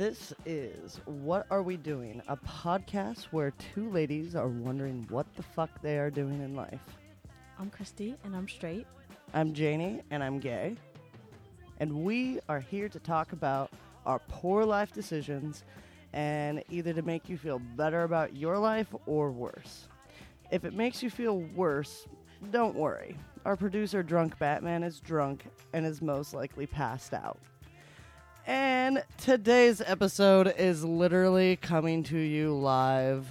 This is What Are We Doing? A podcast where two ladies are wondering what the fuck they are doing in life. I'm Christy and I'm straight. I'm Janie and I'm gay. And we are here to talk about our poor life decisions and either to make you feel better about your life or worse. If it makes you feel worse, don't worry. Our producer, Drunk Batman, is drunk and is most likely passed out. And today's episode is literally coming to you live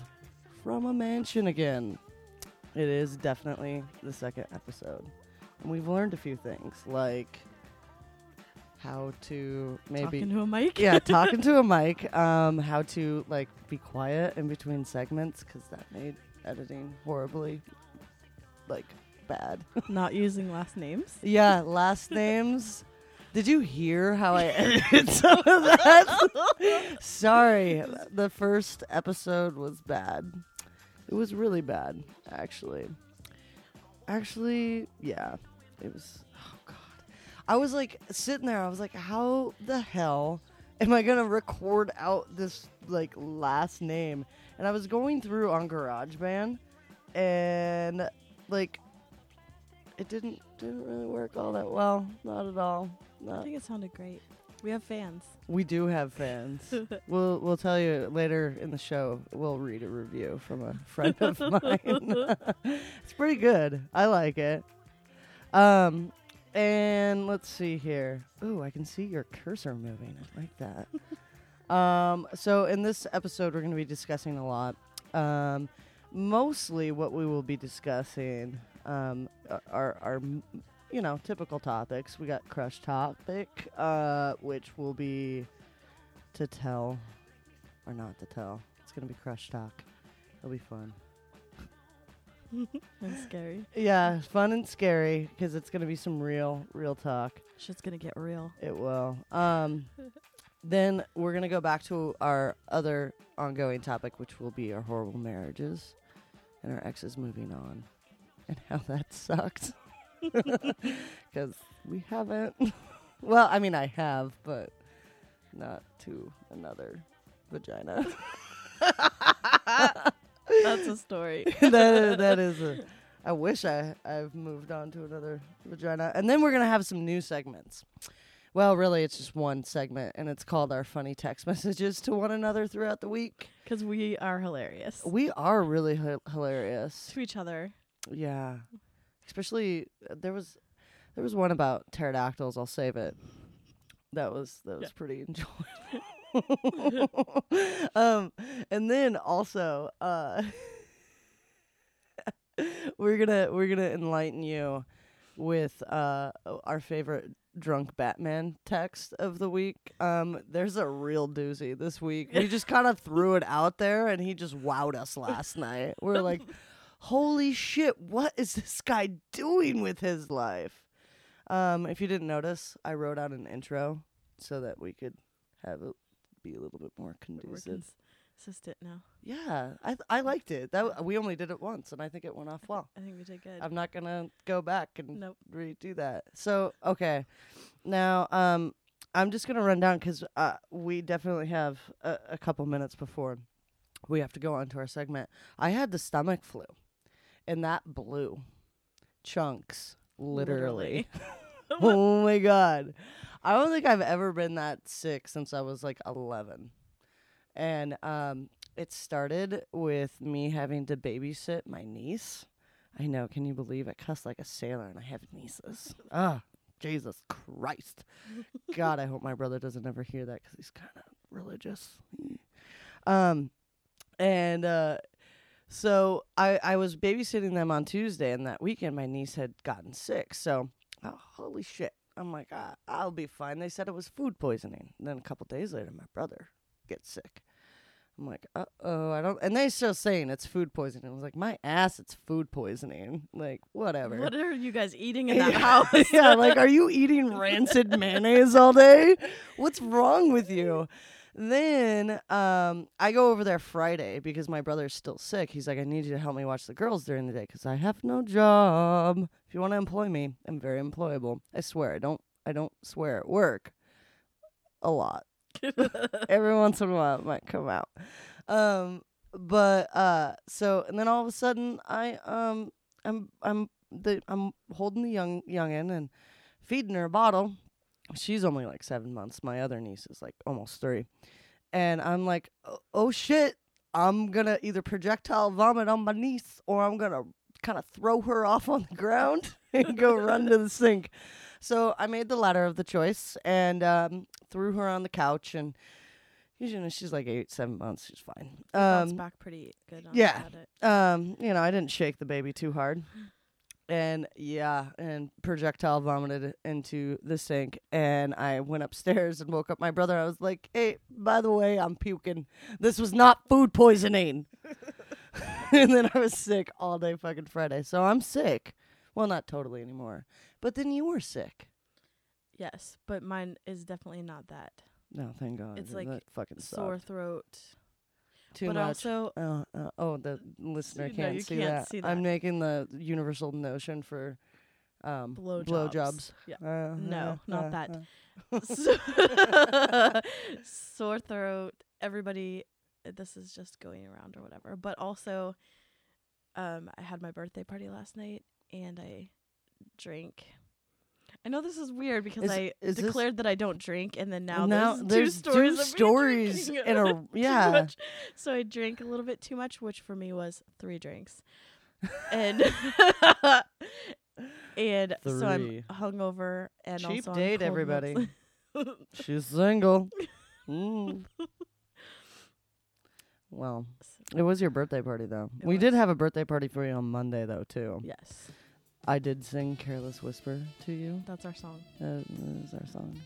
from a mansion again. It is definitely the second episode. And we've learned a few things, like how to maybe Talking to a mic. yeah, talking to a mic, um, how to like be quiet in between segments because that made editing horribly like bad. Not using last names. yeah, last names. Did you hear how I edited some of that? Sorry, the first episode was bad. It was really bad, actually. Actually, yeah, it was. Oh god, I was like sitting there. I was like, how the hell am I gonna record out this like last name? And I was going through on GarageBand, and like, it didn't didn't really work all that well. Not at all. I think it sounded great. We have fans. we do have fans. we'll we'll tell you later in the show. We'll read a review from a friend of mine. it's pretty good. I like it. Um, and let's see here. Ooh, I can see your cursor moving. I like that. um, so in this episode, we're going to be discussing a lot. Um, mostly what we will be discussing um, are, are you know, typical topics. We got crush topic, uh, which will be to tell or not to tell. It's gonna be crush talk. It'll be fun. That's scary. Yeah, fun and scary because it's gonna be some real, real talk. Shit's gonna get real. It will. Um, then we're gonna go back to our other ongoing topic, which will be our horrible marriages and our exes moving on, and how that sucked. Because we haven't. well, I mean, I have, but not to another vagina. That's a story. that that is a. I wish I I've moved on to another vagina, and then we're gonna have some new segments. Well, really, it's just one segment, and it's called our funny text messages to one another throughout the week. Because we are hilarious. We are really hi- hilarious. to each other. Yeah, especially uh, there was there was one about pterodactyls. I'll save it. That was that was Yeah. pretty enjoyable. um, and then also, uh, we're gonna we're gonna enlighten you with uh our favorite drunk Batman text of the week. Um, there's a real doozy this week. We just kind of threw it out there, and he just wowed us last night. We're like, holy shit, what is this guy doing with his life? Um, if you didn't notice, I wrote out an intro so that we could have it be a little bit more conducive. consistent now. Yeah, I th- I liked it. That w- we only did it once, and I think it went off well. I think we did good. I'm not gonna go back and nope. redo that. So okay, now um, I'm just gonna run down because uh, we definitely have a, a couple minutes before we have to go on to our segment. I had the stomach flu, and that blew chunks, literally. oh my god, I don't think I've ever been that sick since I was like 11, and um, it started with me having to babysit my niece. I know. Can you believe I cuss like a sailor and I have nieces? Ah, Jesus Christ. God, I hope my brother doesn't ever hear that because he's kind of religious. Um, and uh, so I I was babysitting them on Tuesday, and that weekend my niece had gotten sick. So, oh, holy shit! I'm like, ah, I'll be fine. They said it was food poisoning. And then a couple days later, my brother gets sick. I'm like, uh oh, I don't. And they're still saying it's food poisoning. I was like, my ass, it's food poisoning. Like, whatever. What are you guys eating in that yeah, house? yeah, like, are you eating rancid mayonnaise all day? What's wrong with you? Then um, I go over there Friday because my brother's still sick. He's like, I need you to help me watch the girls during the day because I have no job. If you want to employ me, I'm very employable. I swear, I don't. I don't swear at work a lot. Every once in a while, it might come out. Um, but uh, so and then all of a sudden, I um, I'm I'm the I'm holding the young youngin and feeding her a bottle. She's only like seven months. My other niece is like almost three, and I'm like, oh, oh shit, I'm gonna either projectile vomit on my niece or I'm gonna kind of throw her off on the ground and go run to the sink. So I made the latter of the choice and um, threw her on the couch and you know she's like eight, seven months. She's fine. Um, back pretty good. Yeah. Um, you know I didn't shake the baby too hard. And yeah, and projectile vomited into the sink. And I went upstairs and woke up my brother. I was like, "Hey, by the way, I'm puking. This was not food poisoning." and then I was sick all day fucking Friday. So I'm sick. Well, not totally anymore. But then you were sick. Yes, but mine is definitely not that. No, thank God. It's like fucking Sore sucked. throat. Too but much. also Oh, uh, oh, the listener No, can't, you see, can't that. see I'm making the universal notion for um, Blowjobs. blowjobs. Yeah. Uh, No, uh, not uh, that. So- sore throat. Everybody, this is just going around or whatever. But also, um, I had my birthday party last night and I drank. I know this is weird because Is- I is this- declared that I don't drink, and then now, now there's, there's two stories, two stories in a yeah. So I drank a little bit too much, which for me was three drinks, and and so I'm Three. hungover and Cheap also date, everybody. She's single. Mm. Well, it was your birthday party though. It we did have a birthday party for you on Monday though too. yes, I did sing "Careless Whisper" to you. that's our song. That is our song.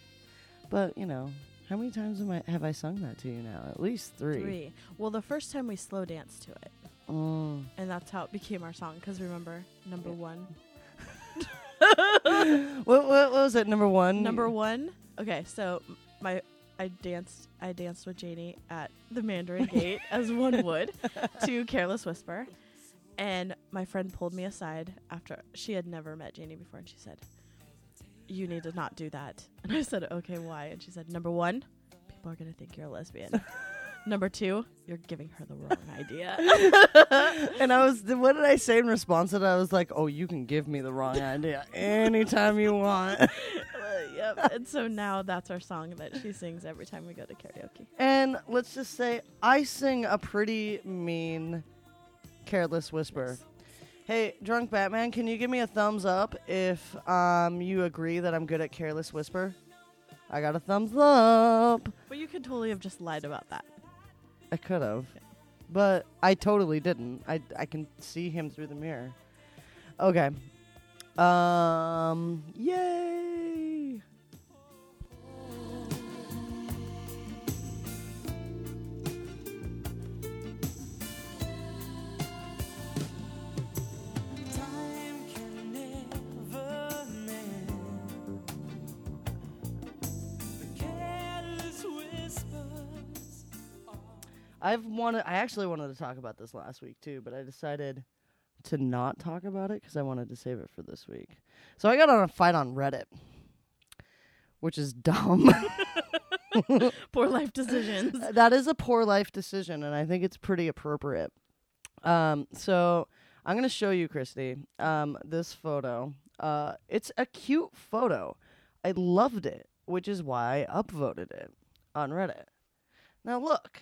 But you know, how many times am I have I sung that to you now? At least three. Three. Well, the first time we slow danced to it, Mm. and that's how it became our song. Because remember, number Yeah. one. what, what was it? Number one. Number one. Okay, so my I danced I danced with Janie at the Mandarin Gate as one would to Careless Whisper. And my friend pulled me aside after she had never met Janie before and she said, You need to not do that. And I said, Okay, why? And she said, Number one, people are gonna think you're a lesbian. Number two, you're giving her the wrong idea. and I was, what did I say in response to that? I was like, "Oh, you can give me the wrong idea anytime you want." Uh, yep. And so now that's our song that she sings every time we go to karaoke. And let's just say I sing a pretty mean careless whisper. Yes. Hey, drunk Batman, can you give me a thumbs up if um you agree that I'm good at careless whisper? I got a thumbs up. But you could totally have just lied about that. I could have, but I totally didn't. I I can see him through the mirror. Okay. Um. Yay. I've wanted. I actually wanted to talk about this last week too, but I decided to not talk about it because I wanted to save it for this week. So I got on a fight on Reddit, which is dumb. Poor life decisions. that is a poor life decision, and I think it's pretty appropriate. Um, so I'm gonna show you, Christy, um, this photo. Uh, it's a cute photo. I loved it, which is why I upvoted it on Reddit. Now look,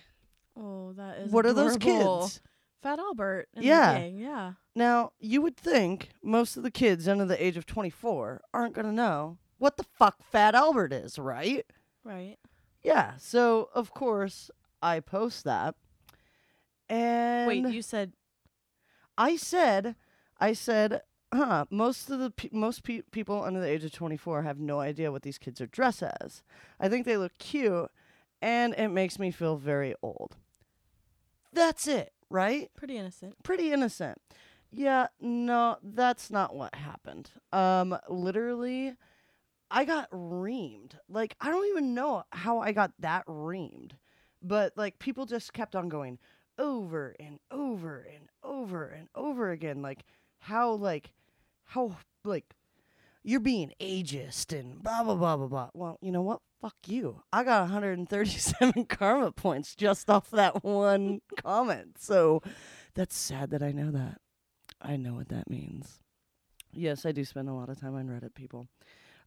Oh, that is. what are those kids? Fat Albert. And Yeah. The gang. Yeah. Now, you would think most of the kids under the age of 24 aren't going to know what the fuck Fat Albert is, right? Right. Yeah. So, of course, I post that. And Wait, you said I said, I said, huh, most of the pe- most pe- people under the age of 24 have no idea what these kids are dressed as. I think they look cute and it makes me feel very old. That's it, right? pretty innocent. pretty innocent. Yeah, no, that's not what happened. Um, literally, I got reamed. Like, I don't even know how I got that reamed, but like people just kept on going over and over and over and over again. Like, how like how like you're being ageist and blah blah blah blah blah. Well, you know what? Fuck you. I got 137 karma points just off that one comment. So that's sad that I know that. I know what that means. Yes, I do spend a lot of time on Reddit, people.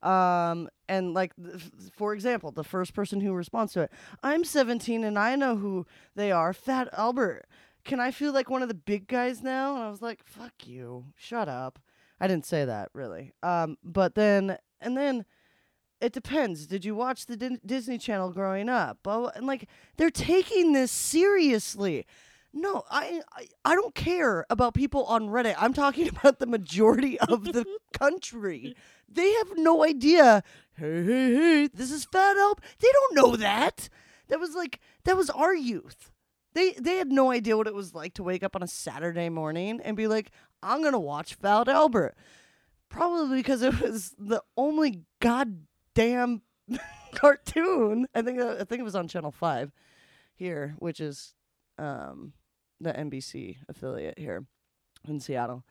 Um, and like, th- for example, the first person who responds to it, I'm 17 and I know who they are. Fat Albert. Can I feel like one of the big guys now? And I was like, fuck you. Shut up. I didn't say that really. Um, but then, and then it depends. Did you watch the Din- Disney Channel growing up? Oh, and like they're taking this seriously. No, I, I I don't care about people on Reddit. I'm talking about the majority of the country. They have no idea. Hey, hey, hey! This is Fat Elb. They don't know that. That was like that was our youth. They they had no idea what it was like to wake up on a Saturday morning and be like, I'm gonna watch Fat Albert. Probably because it was the only goddamn cartoon. I think uh, I think it was on Channel Five here, which is um, the NBC affiliate here in Seattle.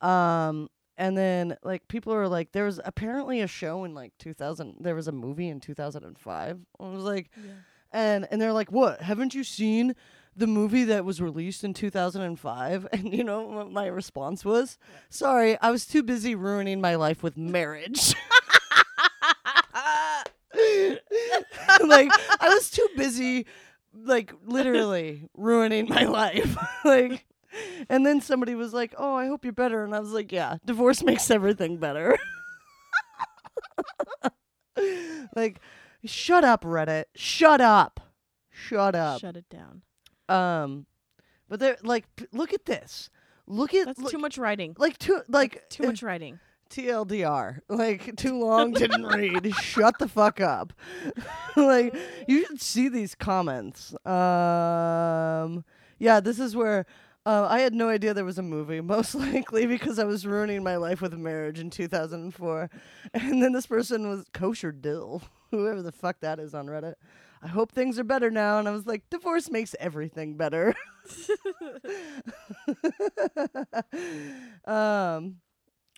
Um, and then like people are like, there was apparently a show in like 2000. There was a movie in 2005. I was like, Yeah. and and they're like, "What? Haven't you seen the movie that was released in 2005?" And you know what my response was? "Sorry, I was too busy ruining my life with marriage." like I was too busy like literally ruining my life. like and then somebody was like, "Oh, I hope you're better." And I was like, "Yeah, divorce makes everything better." like shut up Reddit. Shut up. Shut up. Shut it down. Um but they're like p- look at this. Look at That's look, too much writing. like too like Too much writing. TLDR. Like too long, didn't read. Shut the fuck up. like you should see these comments. Um yeah, this is where uh, I had no idea there was a movie, most likely because I was ruining my life with marriage in 2004. And then this person was kosher dill, whoever the fuck that is on Reddit. I hope things are better now. And I was like, divorce makes everything better. um,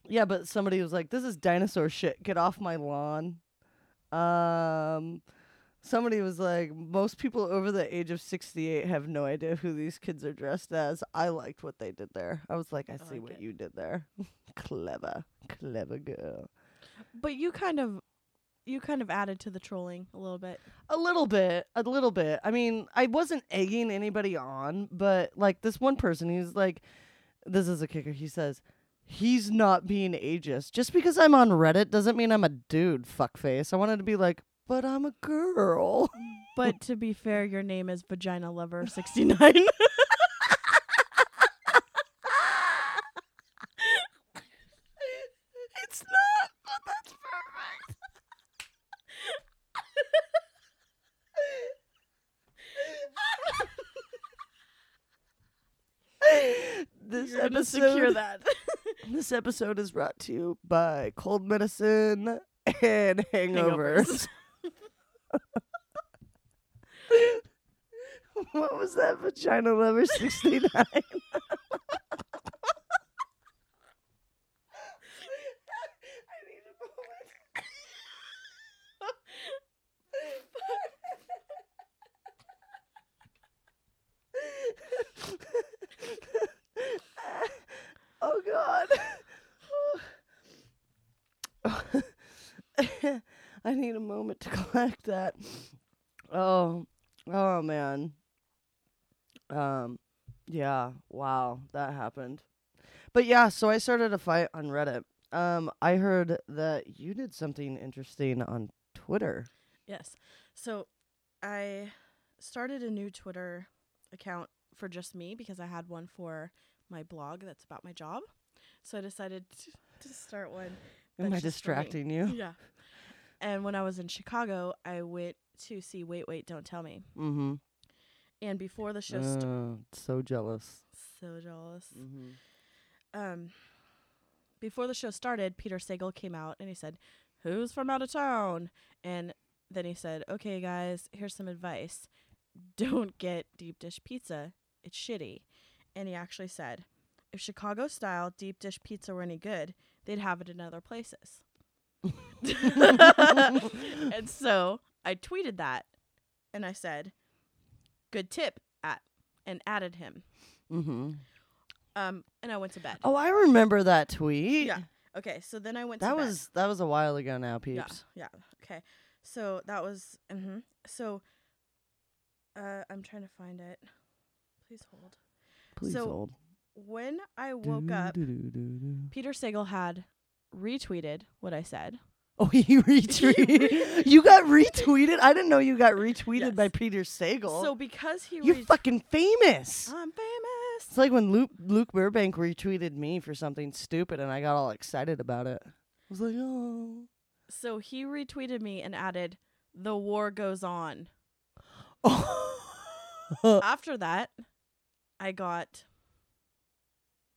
yeah, but somebody was like, "This is dinosaur shit. Get off my lawn." Um, somebody was like, "Most people over the age of sixty-eight have no idea who these kids are dressed as." I liked what they did there. I was like, "I, see like what it. you did there. clever, clever girl." But you kind of you kind of added to the trolling a little bit. A little bit, a little bit. I mean, I wasn't egging anybody on, but like this one person, he's like, this is a kicker. He says, he's not being ageist. Just because I'm on Reddit doesn't mean I'm a dude, fuckface. I wanted to be like, but I'm a girl. But to be fair, your name is Vagina Lover 69. it's not, but that's perfect. this You're gonna episode, secure that. This episode is brought to you by cold medicine and hangovers. hangovers. what was that vagina lover 69? Collect that. Oh, oh man. Um, yeah. Wow, that happened. But yeah, so I started a fight on Reddit. Um, I heard that you did something interesting on Twitter. yes. So I started a new Twitter account for just me because I had one for my blog that's about my job. So I decided to, to start one. Am I that's just for me. distracting you? Yeah. And when I was in Chicago, I went to see Wait Wait Don't Tell Me. Mm-hmm. And before the show started, Uh, so jealous. so jealous. Mm-hmm. um before the show started, Peter Sagal came out and he said, "Who's from out of town?" And then he said, "Okay, guys, here's some advice. Don't get deep dish pizza. It's shitty." And he actually said, "If Chicago style deep dish pizza were any good, they'd have it in other places." and so I tweeted that and I said, good tip at, and added him. Mm-hmm. Um, and I went to bed. Oh, I remember that tweet. Yeah. Okay. So then I went That to bed. was that was a while ago now, peeps. Yeah. Okay. So that was, mm-hmm. so, uh, I'm trying to find it. Please hold. Please So, hold. When I woke up. Peter Sagal had retweeted what I said. Oh, he retweeted. you got retweeted. I didn't know you got retweeted Yes. by Peter Sagal. So because he You're fucking famous. I'm famous. It's like when Luke Luke Burbank retweeted me for something stupid, and I got all excited about it. I was like, oh. So he retweeted me and added, "The war goes on." After that, I got,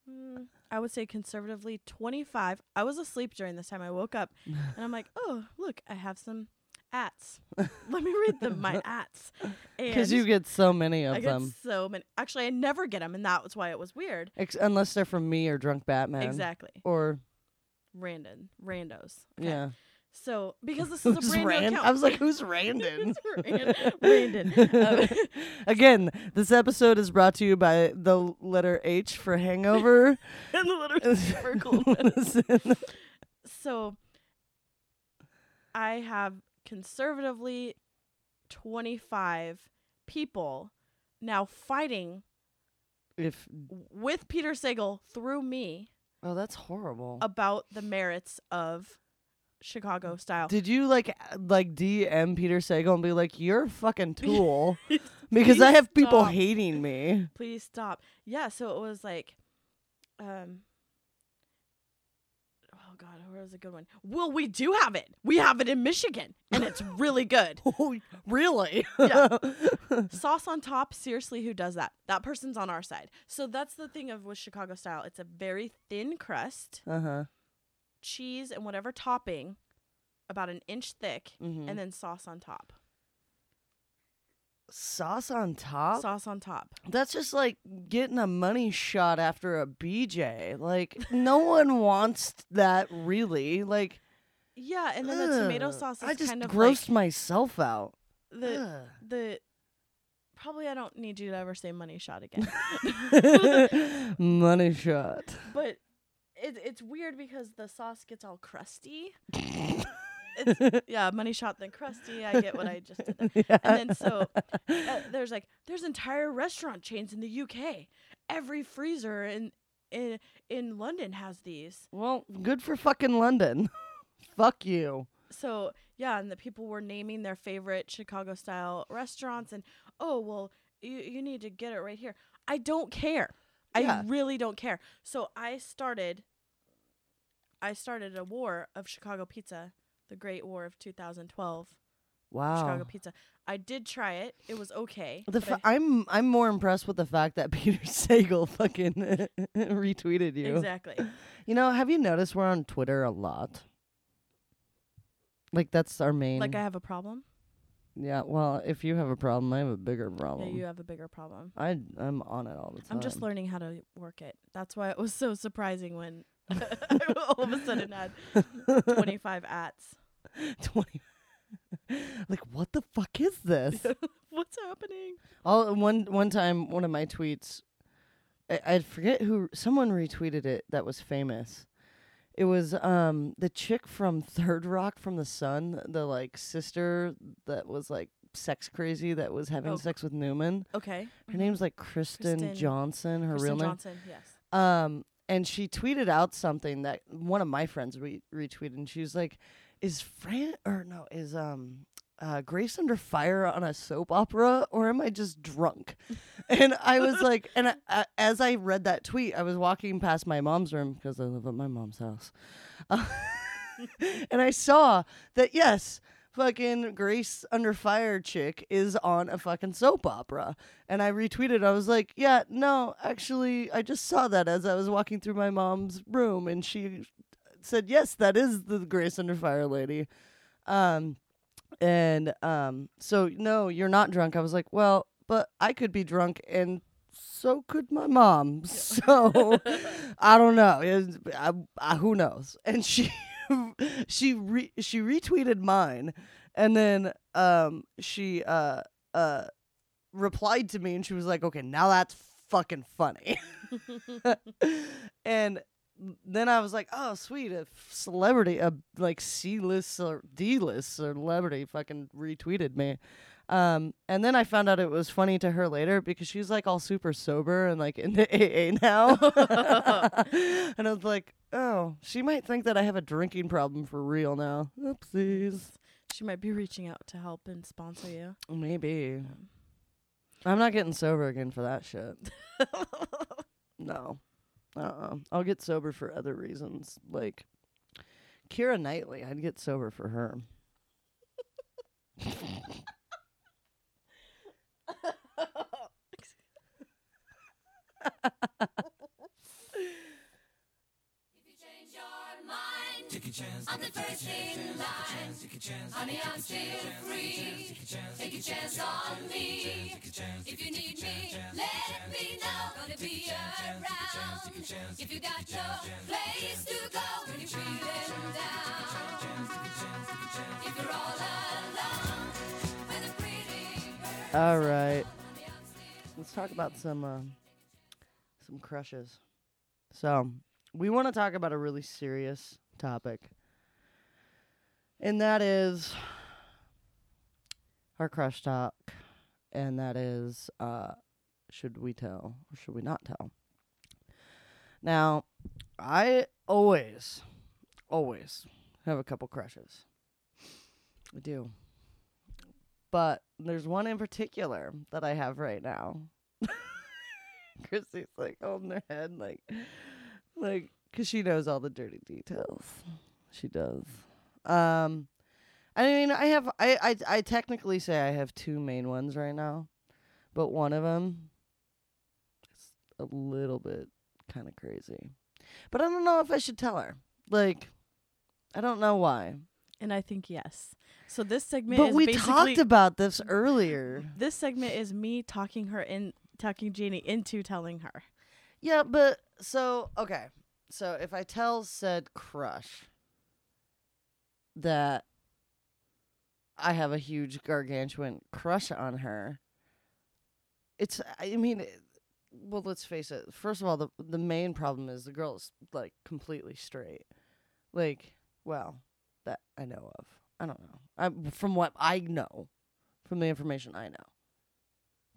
mm, I would say conservatively 25. I was asleep during this time. I woke up and I'm like, oh, look, I have some ats. Let me read them, my ats. Because you get so many of I get them, so many. Actually, I never get them, and that was why it was weird. Ex- unless they're from me or Drunk Batman. Exactly. Or Random. Randos. Okay. yeah. So, because this is a brand new Rand- account. I was like, who's Randon? Rand- Randon. Um, Again, this episode is brought to you by the letter H for hangover. and the letter super cool. So I have conservatively 25 people now fighting if with Peter Sagal through me oh, that's horrible. about the merits of Chicago style. Did you like like DM Peter Sagal and be like, "You're a fucking tool," because I have people stop. hating me. Please stop. Yeah, so it was like um Oh god, where was a good one? Well, we do have it. We have it in Michigan and it's really good. Oh, really? Yeah. Sauce on top, seriously, who does that? That person's on our side. So that's the thing of with Chicago style. It's a very thin crust, uh huh. Cheese and whatever topping, about an inch thick, Mhm. and then sauce on top. Sauce on top. Sauce on top. That's just like getting a money shot after a BJ. Like no one wants that really. Like Yeah, and then the tomato ugh, sauce is I just kind of grossed myself out. the Ugh. the probably I don't need you to ever say money shot again. money shot. but it, it's weird because the sauce gets all crusty. it's, yeah, money shot then crusty. I get what I just did. There. And then so uh, there's like there's entire restaurant chains in the UK. Every freezer in in in London has these. Well, good for fucking London. Fuck you. So yeah, and the people were naming their favorite Chicago style restaurants and oh well you you need to get it right here. I don't care. Yeah. I really don't care. So I started I started a war of Chicago pizza, the Great War of 2012. Wow. Chicago pizza. I did try it. It was okay. The fa- I- I'm I'm more impressed with the fact that Peter Sagal fucking retweeted you. exactly. You know, have you noticed we're on Twitter a lot? Like that's our main. Like I have a problem. Yeah. Well, if you have a problem, I have a bigger Yeah, problem. you have a bigger problem. I I'm on it all the time. I'm just learning how to work it. That's why it was so surprising when I all of a sudden had 25 ats. twenty. like what the fuck is this? What's happening? All one one time, one of my tweets, I, I forget who someone retweeted it that was famous. It was um the chick from Third Rock from the Sun, the like sister that was like sex crazy that was having Oh. sex with Newman. Okay. Her name's like Kristen, Kristen- Johnston. Her Kristen real name. Johnston. Yes. Um, and she tweeted out something that one of my friends re- retweeted, and she was like, "Is Fran or no is um uh, Grace Under Fire on a soap opera, or am I just drunk?" and I was like, and I, I, as I read that tweet, I was walking past my mom's room because I live at my mom's house, uh, and I saw that yes. Fucking Grace Under Fire chick is on a fucking soap opera. And I retweeted. I was like, yeah, no, actually, I just saw that as I was walking through my mom's room. And she said, yes, that is the Grace Under Fire lady. Um, and um, so, no, you're not drunk. I was like, well, but I could be drunk and so could my mom. So I don't know. I, I, who knows? And she she re- she retweeted mine and then um she uh uh replied to me and she was like okay now that's fucking funny and then I was like, "Oh, sweet! A celebrity, a like C-list or D-list celebrity, fucking retweeted me." Um, and then I found out it was funny to her later because she's like all super sober and like into AA now. and I was like, "Oh, she might think that I have a drinking problem for real now." Oopsies. She might be reaching out to help and sponsor you. Maybe. I'm not getting sober again for that shit. no. Uh-uh. I'll get sober for other reasons. Like Keira Knightley, I'd get sober for her. Take a chance. I'm the first in line. Take a chance. Honey, I'm still free. Take a chance on me. If you need me, let me know. Gonna be around. If you got no place to go when you're feeling down. If you're all alone with a pretty bird. All right. Let's talk about some uh, some crushes. So, we want to talk about a really serious topic. And that is our crush talk. And that is uh should we tell or should we not tell? Now, I always always have a couple crushes. I do. But there's one in particular that I have right now. Chrissy's like holding her head, like, like, cause she knows all the dirty details. She does. Um, I mean, I have, I, I, I technically say I have two main ones right now, but one of them is a little bit kind of crazy. But I don't know if I should tell her. Like, I don't know why. And I think yes. So this segment But we talked about this earlier. this segment is me talking her in talking Janie into telling her. Yeah, but so okay. So if I tell said crush that I have a huge gargantuan crush on her, it's I mean, it- well, let's face it. First of all, the the main problem is the girl is like completely straight. Like, well, that I know of. I don't know. I from what I know, from the information I know.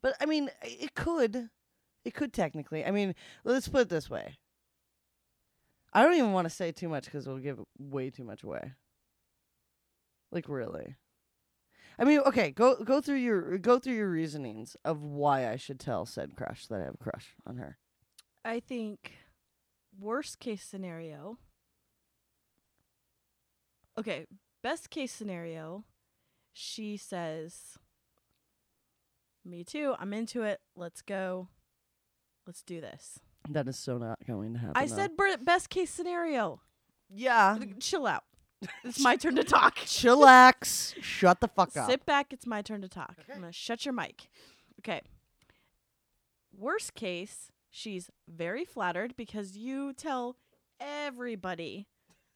But I mean, it could it could technically. I mean, let's put it this way. I don't even want to say too much because it'll give way too much away. Like really. I mean, okay, go go through your go through your reasonings of why I should tell said crush that I have a crush on her. I think worst case scenario. Okay, best case scenario, she says, "Me too. I'm into it. Let's go. Let's do this." That is so not going to happen. I though. said br- best case scenario. yeah. Chill out. It's my turn to talk. Chillax. Shut the fuck up. Sit back. It's my turn to talk. I'm gonna shut your mic. Okay. Worst case, she's very flattered because you tell everybody,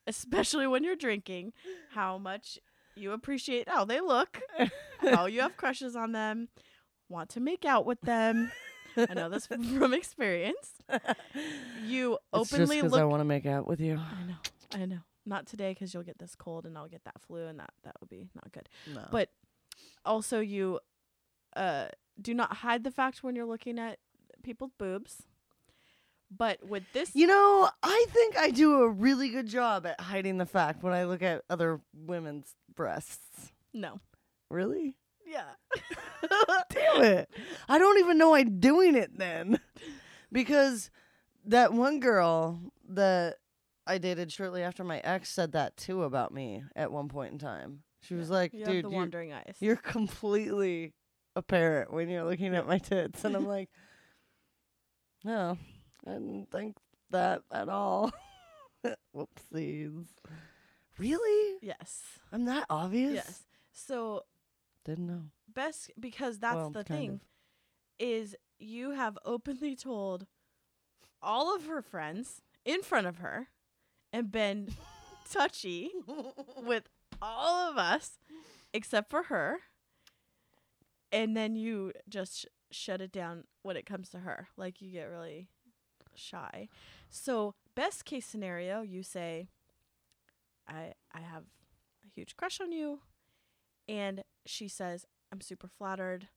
especially when you're drinking, how much you appreciate how they look, how you have crushes on them, want to make out with them. I know this from experience. You It's just openly 'cause look I want to make out with you. I know. I know. Not today because you'll get this cold and I'll get that flu and that that would be not good. No. But also you uh do not hide the fact when you're looking at people's boobs. But with this You know, I think I do a really good job at hiding the fact when I look at other women's breasts. no. Really? Yeah. Damn it. I don't even know I'm doing it then. Because that one girl that I dated shortly after my ex said that too about me at one point in time. She was like, You dude, the you're, wandering eyes. you're completely apparent when you're looking at my tits. And I'm like, no, I didn't think that at all. Whoopsies. Really? yes. I'm that obvious? Yes. So Didn't know. best because that's Well, the thing of. is you have openly told all of her friends in front of her and been touchy with all of us except for her. And then you just sh- shut it down when it comes to her. Like you get really shy. So, best case scenario, you say I I have a huge crush on you and she says I'm super flattered.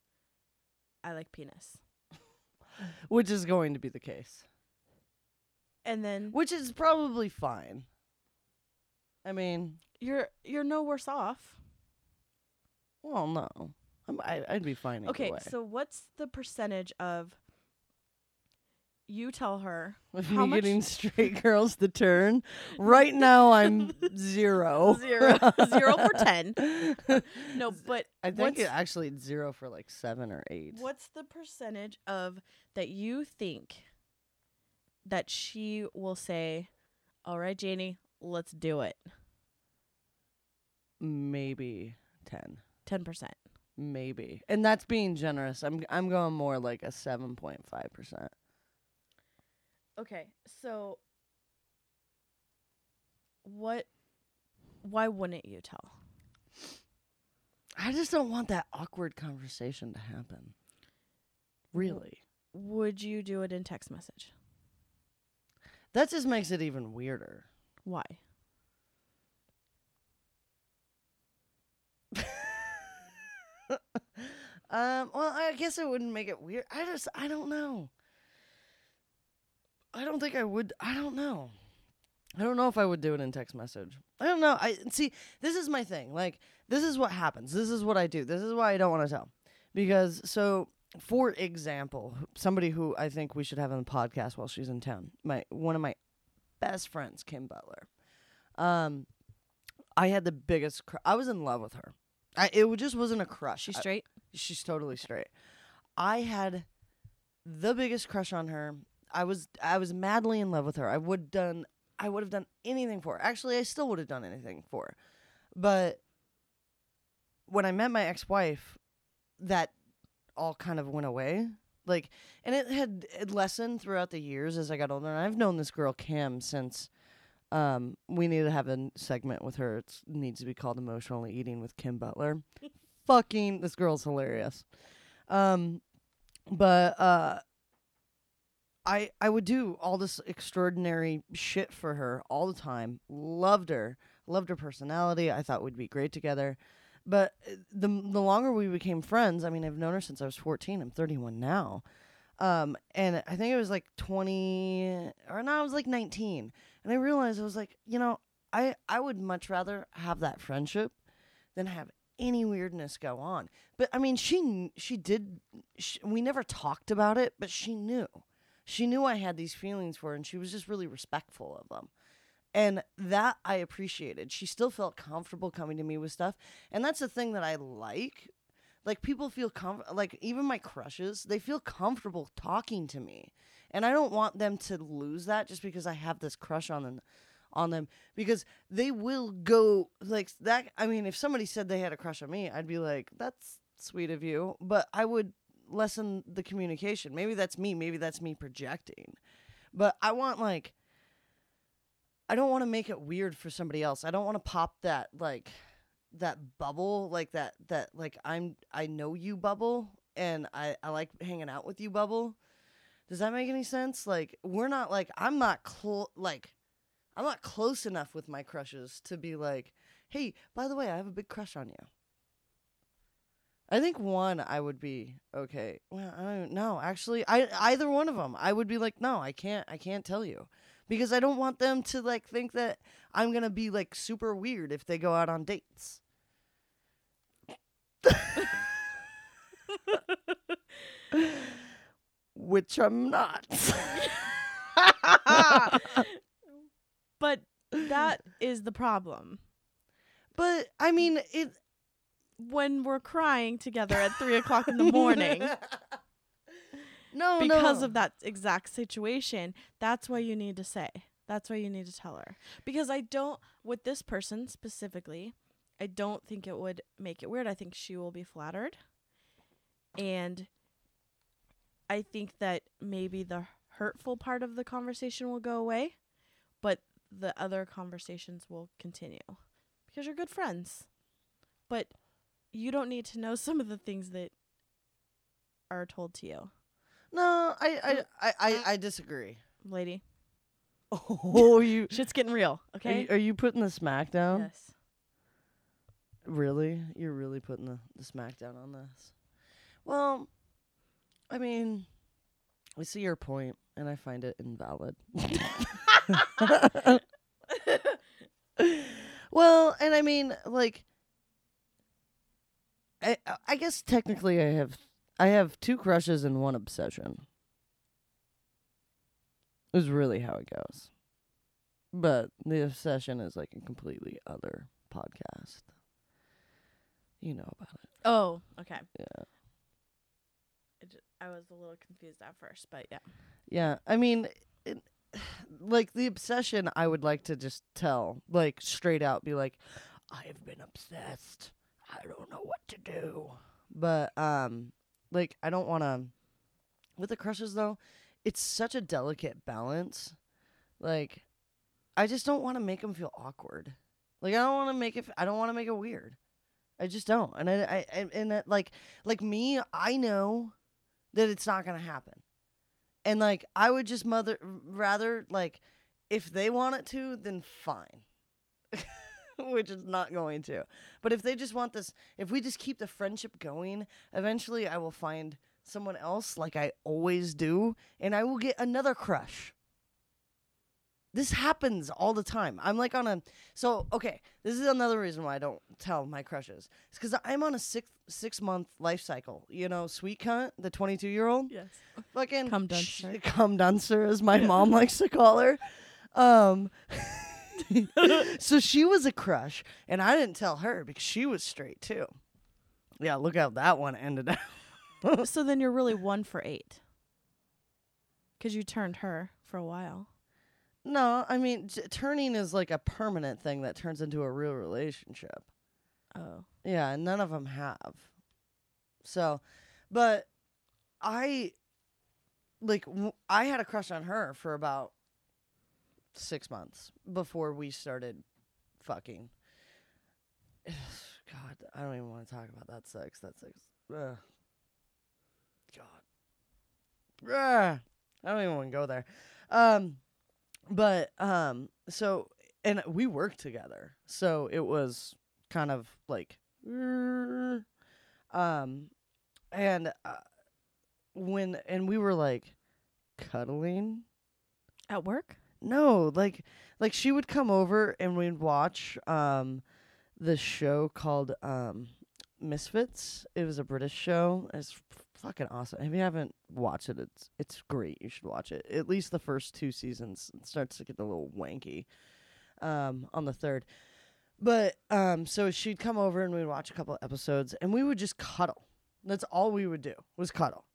I like penis. Which is going to be the case. And then Which is probably fine. I mean, you're you're no worse off. well, no. I'm, I, I'd be fine either Okay, way. so what's the percentage of you tell her With how me much- getting straight girls the turn. Right now, I'm zero. zero zero for ten? No, but I think it actually it's zero for like seven or eight. what's the percentage of that you think that she will say, "All right, Janie, let's do it." Maybe ten. Ten percent. Maybe, and that's being generous. I'm I'm going more like a seven point five percent. Okay, so what? Why wouldn't you tell? I just don't want that awkward conversation to happen. Really, Would you do it in text message? that just makes it even weirder. Why? Um, well, I guess it wouldn't make it weird. I just, I don't know. I don't think I would. I don't know. I don't know if I would do it in text message. I don't know. I see. This is my thing. Like, this is what happens. This is what I do. This is why I don't want to tell. Because so, for example, somebody who I think we should have on the podcast while she's in town, my one of my best friends, Kim Butler. Um, I had the biggest. Cr- I was in love with her. I it just wasn't a crush. She's I- straight. She's totally straight. I had the biggest crush on her. I was I was madly in love with her. I would done I would have done anything for her. Actually, I still would have done anything for her. But when I met my ex-wife, that all kind of went away. Like and it had it lessened throughout the years as I got older. And I've known this girl Kim since um, we need to have a segment with her. It needs to be called Emotionally Eating with Kim Butler. Fucking, this girl's hilarious. Um, but uh, I I would do all this extraordinary shit for her all the time. Loved her, loved her personality. I thought we'd be great together. But uh, the the longer we became friends, I mean, I've known her since I was fourteen. I'm 31 now. Um, and I think it was like 20 or no, I was like 19. And I realized I was like, you know, I I would much rather have that friendship than have any weirdness go on. But I mean, she she did. She, we never talked about it, but she knew. She knew I had these feelings for her, and she was just really respectful of them. And that I appreciated. She still felt comfortable coming to me with stuff, and that's the thing that I like. Like people feel com- like even my crushes, they feel comfortable talking to me, and I don't want them to lose that just because I have this crush on them on them because they will go like that. I mean, if somebody said they had a crush on me, I'd be like, "That's sweet of you," but I would lessen the communication. Maybe that's me. Maybe that's me projecting. But I want like, I don't want to make it weird for somebody else. I don't want to pop that like that bubble like that that like I'm I know you bubble and I I like hanging out with you bubble. Does that make any sense? Like we're not like I'm not cl- like I'm not close enough with my crushes to be like, "Hey, by the way, I have a big crush on you." I think one I would be okay. Well, I don't know. Actually, I either one of them, I would be like, "No, I can't. I can't tell you." Because I don't want them to like think that I'm going to be like super weird if they go out on dates. Which I'm not. But that is the problem. but I mean, it When we're crying together at three o'clock in the morning no, because no. of that exact situation, that's why you need to say. That's why you need to tell her. Because I don't, with this person specifically, I don't think it would make it weird. I think she will be flattered. And I think that maybe the hurtful part of the conversation will go away, but the other conversations will continue because you're good friends. But you don't need to know some of the things that are told to you, No, I I I, I, I disagree. lady. Oh, you Shit's getting real. are, Okay. you are you putting the smack down? yes. Really? You're really putting the, the smack down on this? Well, I mean, I see your point, and I find it invalid. well, and I mean, like, I uh, I guess technically I have I have two crushes and one obsession. Is really how it goes. But the obsession is like a completely other podcast. You know about it. Oh, okay. Yeah. I was a little confused at first, but yeah. Yeah, I mean, it, like the obsession, I would like to just tell, like straight out, be like, I've been obsessed. I don't know what to do. But um, like I don't want to. With the crushes though, it's such a delicate balance. Like, I just don't want to make them feel awkward. Like I don't want to make it. I don't want to make it weird. I just don't. And I, I, and that, like, like me, I know that it's not gonna happen. And like I would just mother rather like if they want it to, then fine. Which is not going to. But if they just want this if we just keep the friendship going, eventually I will find someone else like I always do, and I will get another crush. This happens all the time. I'm like on a so okay. This is another reason why I don't tell my crushes. It's because I'm on a six six month life cycle. You know, sweet cunt, the 22 year old Yes. fucking Cum sh- dunster. cum as my mom likes to call her. Um, so she was a crush, and I didn't tell her because she was straight too. Yeah, look how that one ended up. so then you're really one for eight. Because you turned her for a while. No, I mean j- turning is like a permanent thing that turns into a real relationship. Oh. Yeah, and none of them have. So, but I like w- I had a crush on her for about six months before we started fucking. God, I don't even want to talk about that sex. That sex. Ugh. God. Ugh. I don't even want to go there. Um, but um, so and we worked together, so it was kind of like, um, and uh, when and we were like cuddling. At work? No, like like she would come over and we'd watch um this show called um Misfits. It was a British show. It's fucking awesome. If you haven't watched it, it's it's great. You should watch it. At least the first two seasons. It starts to get a little wanky um on the third. But um so she'd come over and we'd watch a couple episodes and we would just cuddle. That's all we would do was cuddle.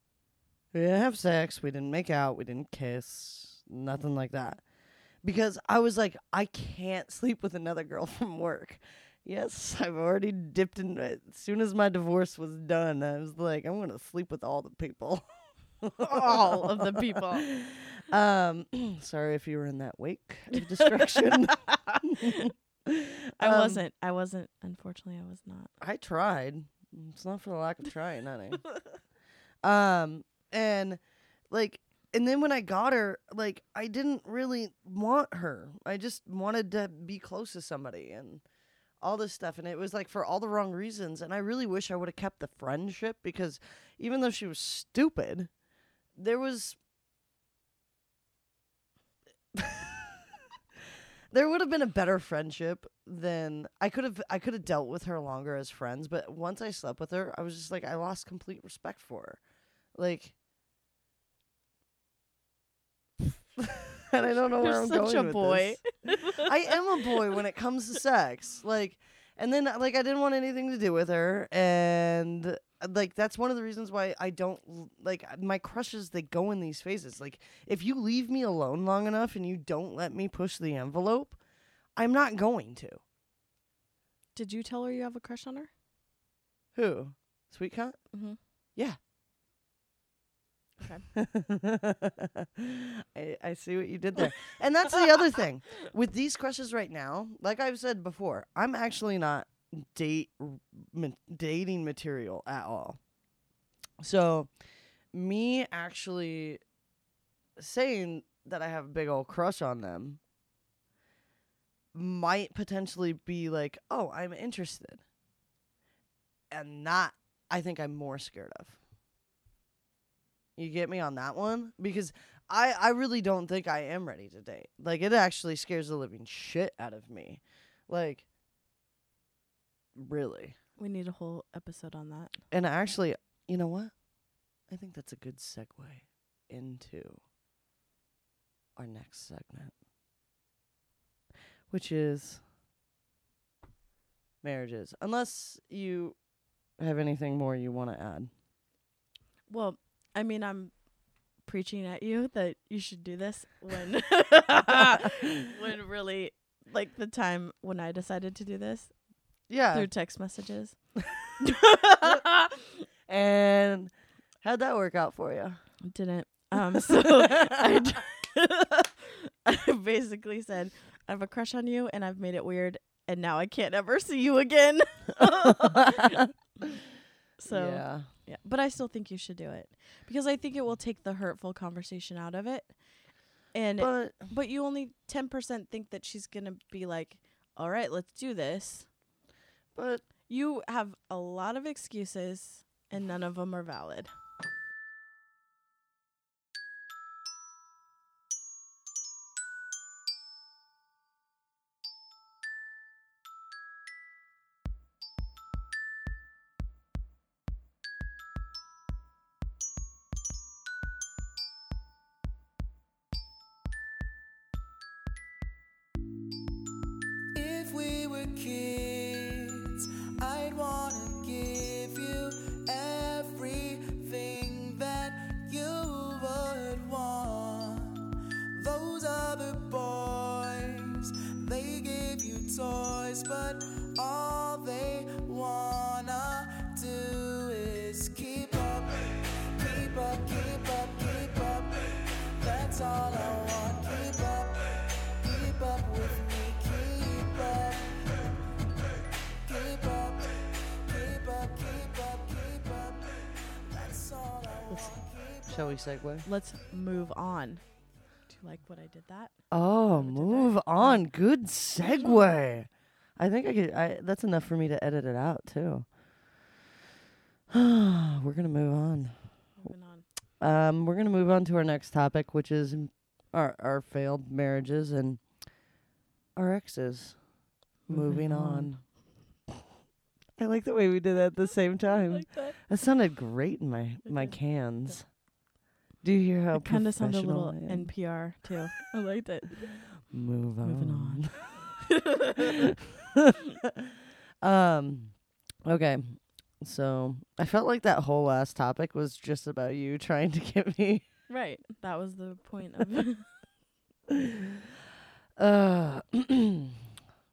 We didn't have sex, we didn't make out, we didn't kiss, nothing like that because I was like, I can't sleep with another girl from work. Yes, I've already dipped in. As soon as my divorce was done, I was like, I'm gonna sleep with all the people. All of the people. Um, sorry if you were in that wake of destruction. I Um, wasn't. I wasn't. Unfortunately, I was not. I tried. It's not for the lack of trying, honey. um, and like, and then when I got her, like, I didn't really want her. I just wanted to be close to somebody and all this stuff. And it was like for all the wrong reasons. And I really wish I would have kept the friendship because even though she was stupid, there was. there would have been a better friendship than I could have I could have dealt with her longer as friends, but once I slept with her, I was just like I lost complete respect for her. Like and I don't know where You're I'm such going a with boy. this. I am a boy when it comes to sex. Like and then like I didn't want anything to do with her and uh, like that's one of the reasons why I don't like my crushes they go in these phases. Like if you leave me alone long enough and you don't let me push the envelope, I'm not going to. Did you tell her you have a crush on her? Who? Sweet cunt? Mhm. Yeah. Okay. I, I see what you did there. And that's the other thing. With these crushes right now, like I've said before, I'm actually not date ma- dating material at all. So, me actually saying that I have a big old crush on them might potentially be like, oh, I'm interested. And that I think I'm more scared of. You get me on that one? Because I, I really don't think I am ready to date. Like, it actually scares the living shit out of me. Like, really. We need a whole episode on that. And actually, you know what? I think that's a good segue into our next segment, which is marriages. Unless you have anything more you want to add. Well, I mean, I'm preaching at you that you should do this when when really like the time when I decided to do this Yeah. through text messages. And how'd that work out for you? Didn't. Um so I, d- I basically said I have a crush on you and I've made it weird and now I can't ever see you again. So yeah. Yeah, but I still think you should do it because I think it will take the hurtful conversation out of it. And but, But you only 10% think that she's going to be like, "All right, let's do this." but You have a lot of excuses and none of them are valid. Segue? Let's move on. Do you like what I did that? Oh, move that- on. Good segue. I think I could. I that's enough for me to edit it out too. We're gonna move on. Moving on. Um, we're gonna move on to our next topic, which is our our failed marriages and our exes. Moving, Moving on. I like the way we did that at the same time. Like that. that sounded great in my my cans. Do you hear how It kind of sounded a little NPR too. I liked it. Move on. Moving um okay. So I felt like that whole last topic was just about you trying to get me Right. That was the point of uh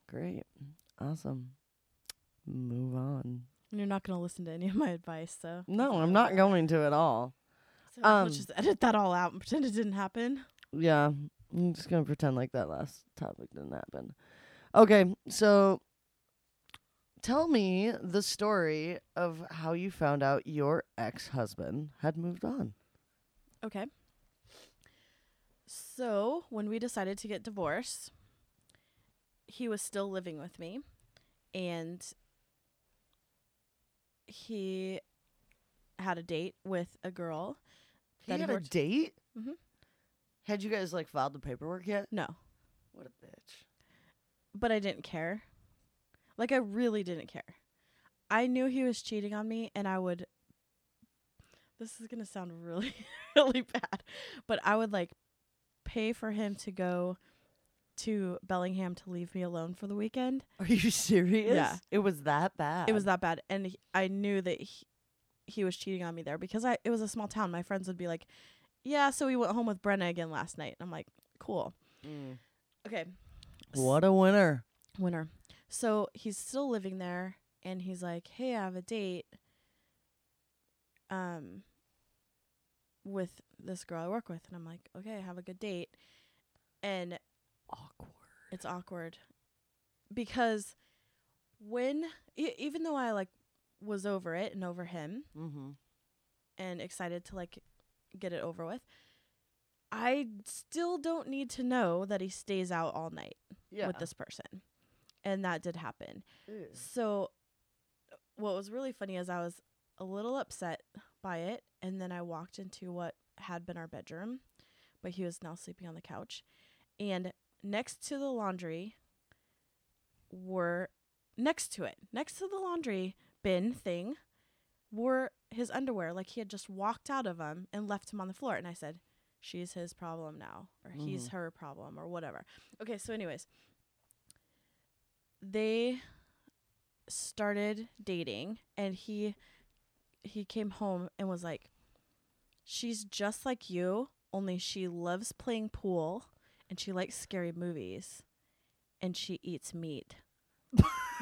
great. Awesome. Move on. You're not going to listen to any of my advice, so. No, I'm not going to at all. So Um, let's just edit that all out and pretend it didn't happen. Yeah. I'm just gonna pretend like that last topic didn't happen. Okay, so tell me the story of how you found out your ex husband had moved on. Okay. So, when we decided to get divorced, he was still living with me and he had a date with a girl. He That had a date? Mhm. Had you guys like filed the paperwork yet? No, What a bitch. but I didn't care. Like I really didn't care. I knew he was cheating on me and I would This is going to sound really really bad, but I would like pay for him to go to Bellingham to leave me alone for the weekend. Are you serious? Yeah. It was that bad. It was that bad and he, I knew that he, he was cheating on me there because I it was a small town. My friends would be like, "Yeah, so we went home with Brenna again last night." And I'm like, "Cool." Mm. Okay. What a winner. Winner. So he's still living there and he's like, "Hey, I have a date um with this girl I work with." And I'm like, "Okay, have a good date." And Awkward. it's awkward because when e- even though I like was over it and over him Mm-hmm. and excited to like get it over with. I still don't need to know that he stays out all night Yeah. with this person. And that did happen. So what was really funny is I was a little upset by it and then I walked into what had been our bedroom, but he was now sleeping on the couch. And next to the laundry were next to it, next to the laundry bin thing were his underwear like he had just walked out of them and left him on the floor and I said, "She's his problem now or he's Mhm. her problem or whatever." Okay, so anyways, they started dating and he he came home and was like she's just like you only she loves playing pool and she likes scary movies and she eats meat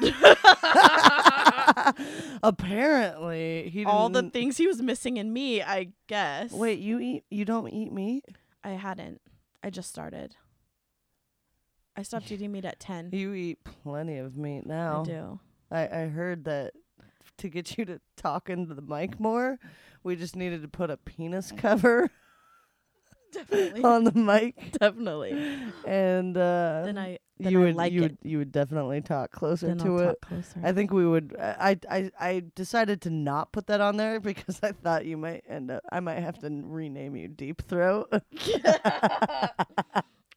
Apparently, he all the didn't- things he was missing in me i guess Wait, you eat? You don't eat meat? i hadn't i just started i stopped eating meat at 10 You eat plenty of meat now. i do I, I heard that to get you to talk into the mic more, we just needed to put a penis cover definitely on the mic, definitely and uh, then i then you I would like you it would you would definitely talk closer then to I'll it. talk closer I think we would. I, I I decided to not put that on there because I thought you might end up. I might have to n- rename you Deep Throat.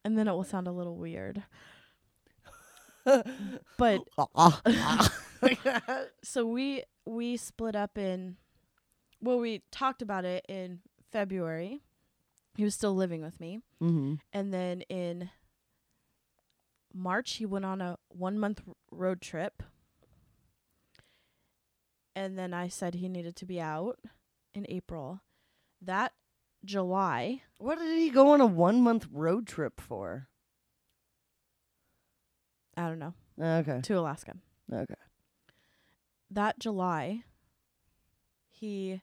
and then it will sound a little weird but so we we split up in well we talked about it in february he was still living with me mm-hmm. and then in march he went on a one month r- road trip and then i said he needed to be out in april that july What did he go on a one month road trip for? i don't know Okay. to alaska Okay. that July, he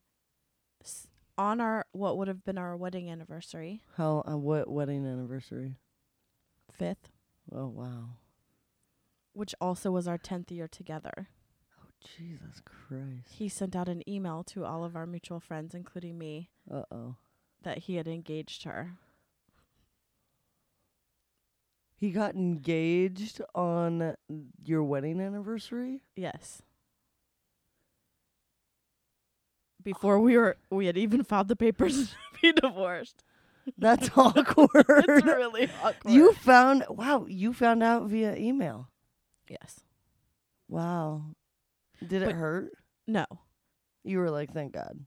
on our what would have been our wedding anniversary, How? Uh, what wedding anniversary? fifth, Oh wow. which also was our tenth year together. Oh Jesus Christ. He sent out an email to all of our mutual friends, including me, Uh oh. that he had engaged her. He got engaged on your wedding anniversary. Yes. Before we were we had even filed the papers to be divorced. That's awkward. It's really awkward. You found wow. You found out via email. yes. Wow. Did it hurt? No. You were like, thank God.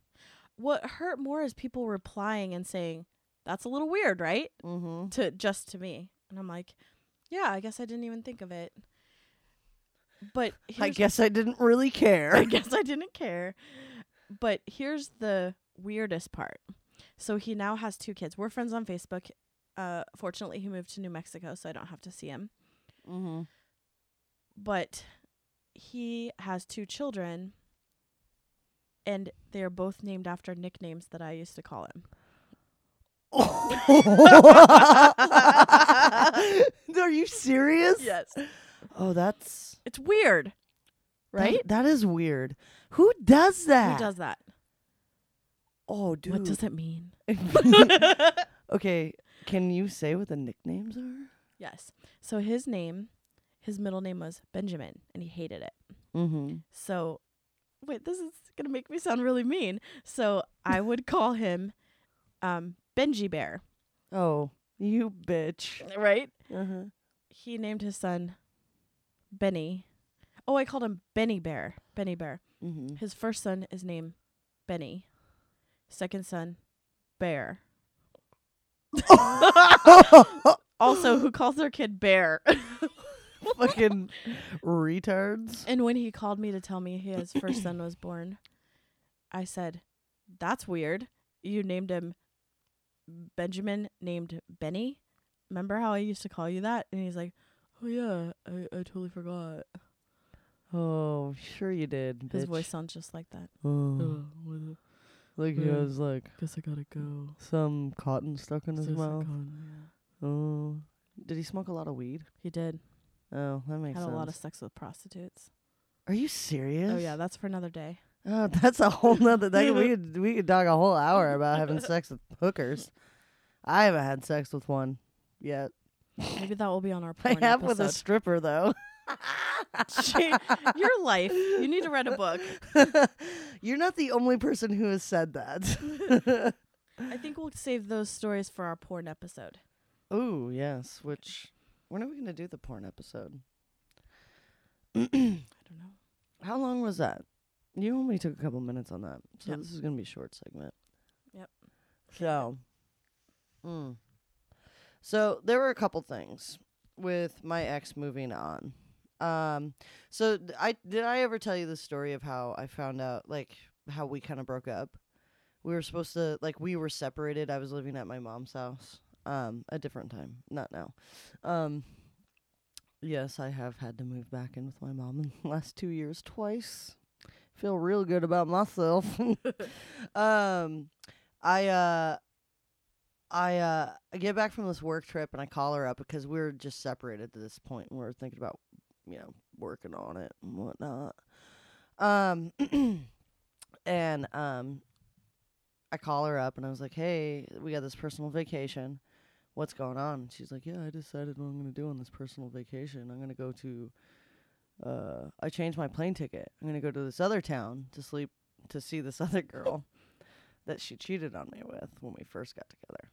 What hurt more is people replying and saying, That's a little weird, right? Mm-hmm. to just to me. And I'm like, yeah, I guess I didn't even think of it. But I guess I didn't really care. I guess I didn't care. But here's the weirdest part. So he now has two kids. We're friends on Facebook. Uh, fortunately, he moved to New Mexico, so I don't have to see him. mm-hmm. But he has two children, and they are both named after nicknames that I used to call him. Are you serious? Yes, Oh, that's it's weird, that- right? that is weird. Who does that? Who does that? Oh, dude. What does it mean? okay, can you say what the nicknames are? Yes. So his name, his middle name was Benjamin, and he hated it. Mm-hmm. So, wait, this is gonna make me sound really mean. So I would call him, um, Benji Bear. Oh, you bitch. Right? Uh-huh. He named his son Benny. Oh, I called him Benny Bear. Benny Bear. Mm-hmm. His first son is named Benny. Second son, Bear. Also, who calls their kid Bear? Fucking retards. And when he called me to tell me his first son was born, I said, That's weird. You named him Benjamin, named Benny. Remember how I used to call you that? And he's like, Oh, yeah, I, I totally forgot. Oh, sure you did. His bitch. voice sounds just like that. Oh. oh well, Like he yeah. has like guess I gotta go. some cotton stuck in his mouth. Oh. Did he smoke a lot of weed? He did. Oh, that makes Had sense. a lot of sex with prostitutes. Are you serious? Oh yeah, that's for another day. Oh, that's a whole nother thing. we could we could talk a whole hour about having sex with hookers. I haven't had sex with one yet. Maybe that will be on our I porn have with a episode. stripper though. Your life. You need to write a book. You're not the only person who has said that. I think we'll save those stories for our porn episode. oh yes. Which when are we gonna do the porn episode? I don't know. How long was that? You only took a couple minutes on that, so Yep. this is gonna be a short segment. Yep. So, mm. So there were a couple things with my ex moving on. Um, so I did I ever tell you the story of how I found out like how we kind of broke up? We were supposed to like we were separated. I was living at my mom's house. Um, a different time, not now. Um, yes, I have had to move back in with my mom in the last two years twice. Feel real good about myself. um, I uh, I uh, I get back from this work trip and I call her up because we are just separated at this point and we are thinking about you know working on it and whatnot. Um, and um, I call her up and I was like, "Hey, we got this personal vacation. What's going on?" She's like, "Yeah, I decided what I'm gonna do on this personal vacation. I'm gonna go to. Uh, I changed my plane ticket. I'm gonna go to this other town to sleep to see this other girl that she cheated on me with when we first got together."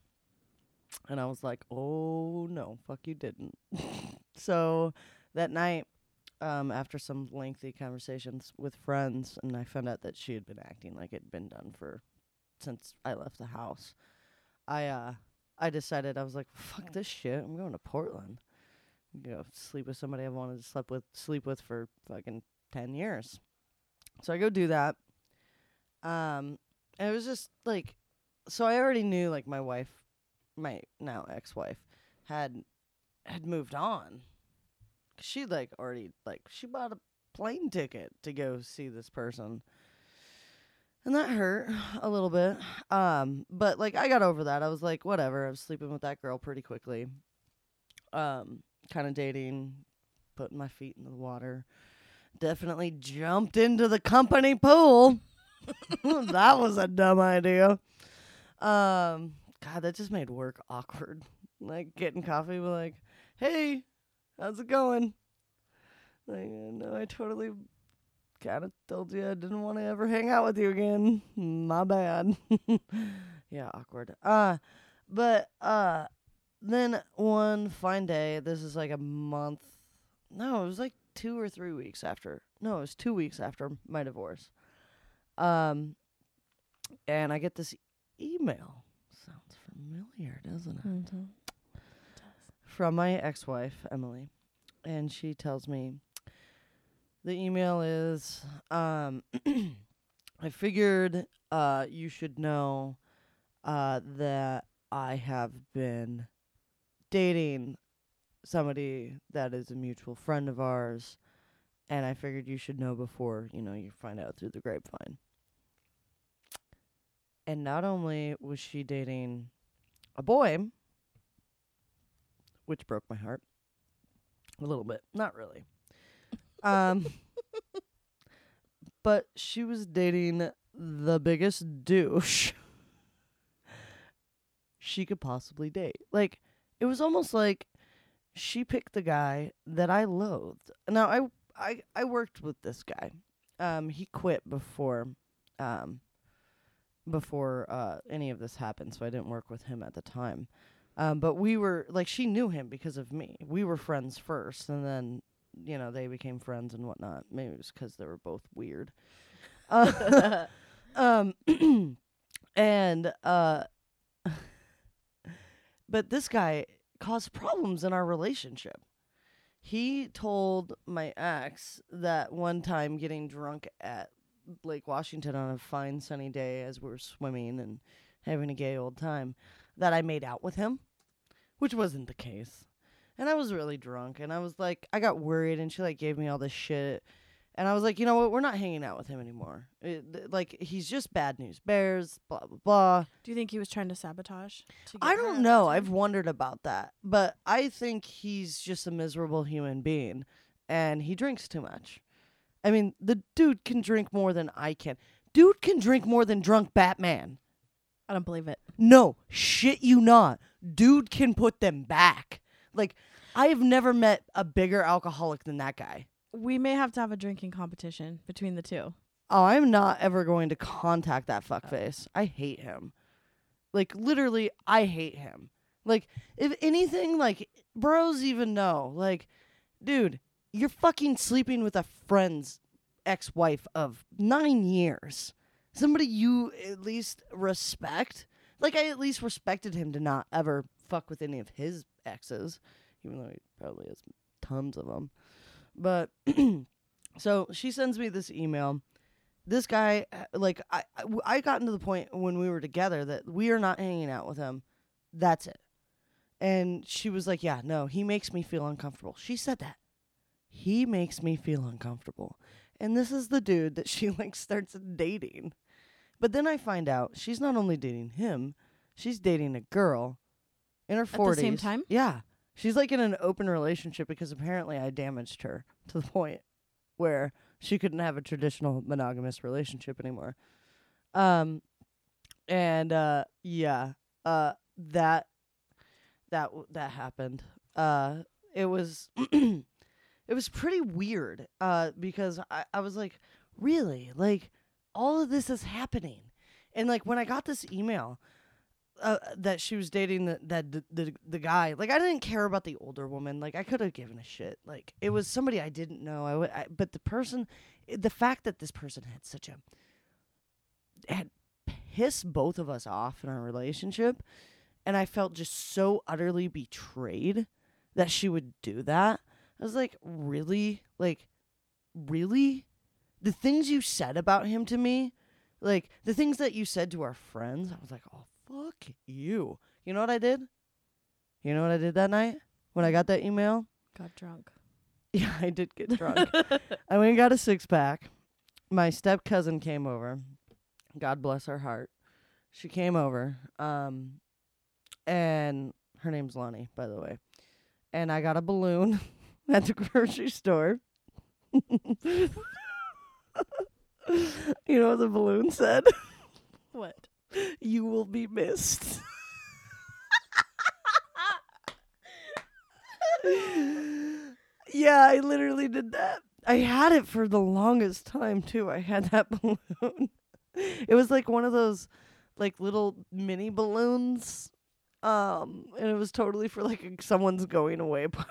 And I was like, "Oh no, fuck you didn't." so that night, um, after some lengthy conversations with friends, and I found out that she had been acting like it'd been done for since I left the house. I uh I decided I was like, fuck this shit. I'm going to Portland. You know, sleep with somebody I've wanted to sleep with sleep with for fucking ten years. So I go do that. Um and it was just like so I already knew like my wife my now ex wife had had moved on. She like already like she bought a plane ticket to go see this person. And that hurt a little bit. Um but like i got over that. I was like whatever. I was sleeping with that girl pretty quickly. Um kind of dating putting my feet in the water. Definitely jumped into the company pool. That was a dumb idea. Um god that just made work awkward like getting coffee with like hey how's it going like uh, no i totally kind of told you I didn't want to ever hang out with you again. My bad. yeah, awkward. Uh, but uh, then one fine day, this is like a month. No, it was like two or three weeks after. No, it was two weeks after my divorce. Um, and I get this email. Sounds familiar, doesn't it? From my ex-wife Emily, and she tells me the email is um I figured uh you should know uh that I have been dating somebody that is a mutual friend of ours and I figured you should know before, you know, you find out through the grapevine. And not only was she dating a boy, which broke my heart a little bit, not really. Um, but she was dating the biggest douche she could possibly date. Like, it was almost like she picked the guy that I loathed. Now, I I I worked with this guy. Um, he quit before, um, before uh any of this happened, so I didn't work with him at the time. Um, but we were like she knew him because of me. We were friends first, and then you know they became friends and whatnot. Maybe it was because they were both weird. Uh, um, and uh, but this guy caused problems in our relationship. He told my ex that one time getting drunk at Lake Washington on a fine sunny day as we were swimming and having a gay old time that I made out with him, which wasn't the case. And I was really drunk and I was like I got worried and she like gave me all this shit. And I was like, you know what? We're not hanging out with him anymore. It, th- like he's just bad news bears, blah blah blah. Do you think he was trying to sabotage? To I don't know. I've wondered about that. But I think he's just a miserable human being and he drinks too much. I mean, the dude can drink more than I can. Dude can drink more than drunk Batman. I don't believe it. No, shit you not. Dude can put them back. Like, I have never met a bigger alcoholic than that guy. We may have to have a drinking competition between the two. Oh, I'm not ever going to contact that fuckface. Oh. I hate him. Like literally, I hate him. Like if anything, like bros even know. Like, dude, you're fucking sleeping with a friend's ex-wife of nine years. Somebody you at least respect. Like I at least respected him to not ever fuck with any of his exes, even though he probably has tons of them. But so she sends me this email this guy uh, I, I got into the point when we were together that we are not hanging out with him that's it and she was like yeah no he makes me feel uncomfortable she said that he makes me feel uncomfortable and this is the dude that she like starts dating but then i find out she's not only dating him she's dating a girl in her 40s At the same time? yeah she's like in an open relationship because apparently i damaged her to the point where she couldn't have a traditional monogamous relationship anymore. Um, and uh, yeah, uh, that that w- that happened. Uh, it was it was pretty weird. Uh, because I I was like, really, like all of this is happening, and like when I got this email. Uh, that she was dating the, that the, the the guy like I didn't care about the older woman like I could have given a shit like it was somebody I didn't know I, w- I but the person the fact that this person had such a had pissed both of us off in our relationship and I felt just so utterly betrayed that she would do that. I was like, "Really? Like really? The things you said about him to me, like the things that you said to our friends, I was like, "Oh, fuck you." You know what I did? You know what I did that night when I got that email? Got drunk. Yeah, I did get drunk. I went and got a six pack. My step cousin came over. God bless her heart. She came over. Um and her name's Lonnie, by the way. And I got a balloon at the grocery store. you know what the balloon said? What? You will be missed. yeah, I literally did that. I had it for the longest time too. I had that balloon. it was like one of those like little mini balloons. Um and it was totally for like someone's going away party.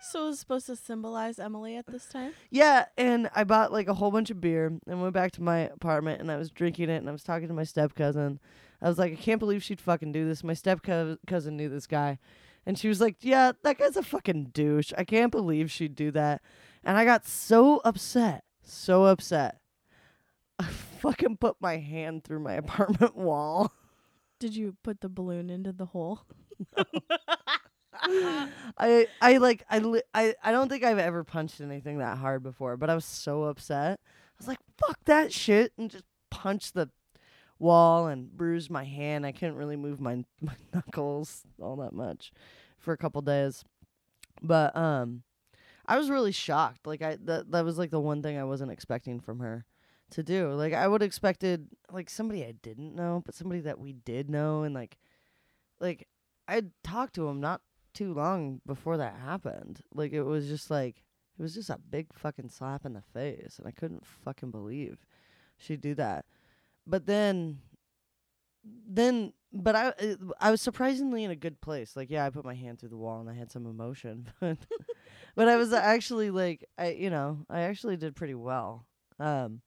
So it was supposed to symbolize Emily at this time? Yeah, and I bought like a whole bunch of beer and went back to my apartment and I was drinking it and I was talking to my step cousin. I was like, I can't believe she'd fucking do this. My step cousin knew this guy. And she was like, Yeah, that guy's a fucking douche. I can't believe she'd do that. And I got so upset. So upset. I fucking put my hand through my apartment wall. Did you put the balloon into the hole? I I like I, li- I I don't think I've ever punched anything that hard before, but I was so upset. I was like, "Fuck that shit!" and just punched the wall and bruised my hand. I couldn't really move my my knuckles all that much for a couple days. But um I was really shocked. Like I that that was like the one thing I wasn't expecting from her to do. Like I would expected like somebody I didn't know, but somebody that we did know and like like I'd talked to him not too long before that happened. Like it was just like it was just a big fucking slap in the face and I couldn't fucking believe she'd do that. But then then but I I was surprisingly in a good place. Like yeah, I put my hand through the wall and I had some emotion. But but I was actually like I you know, I actually did pretty well. Um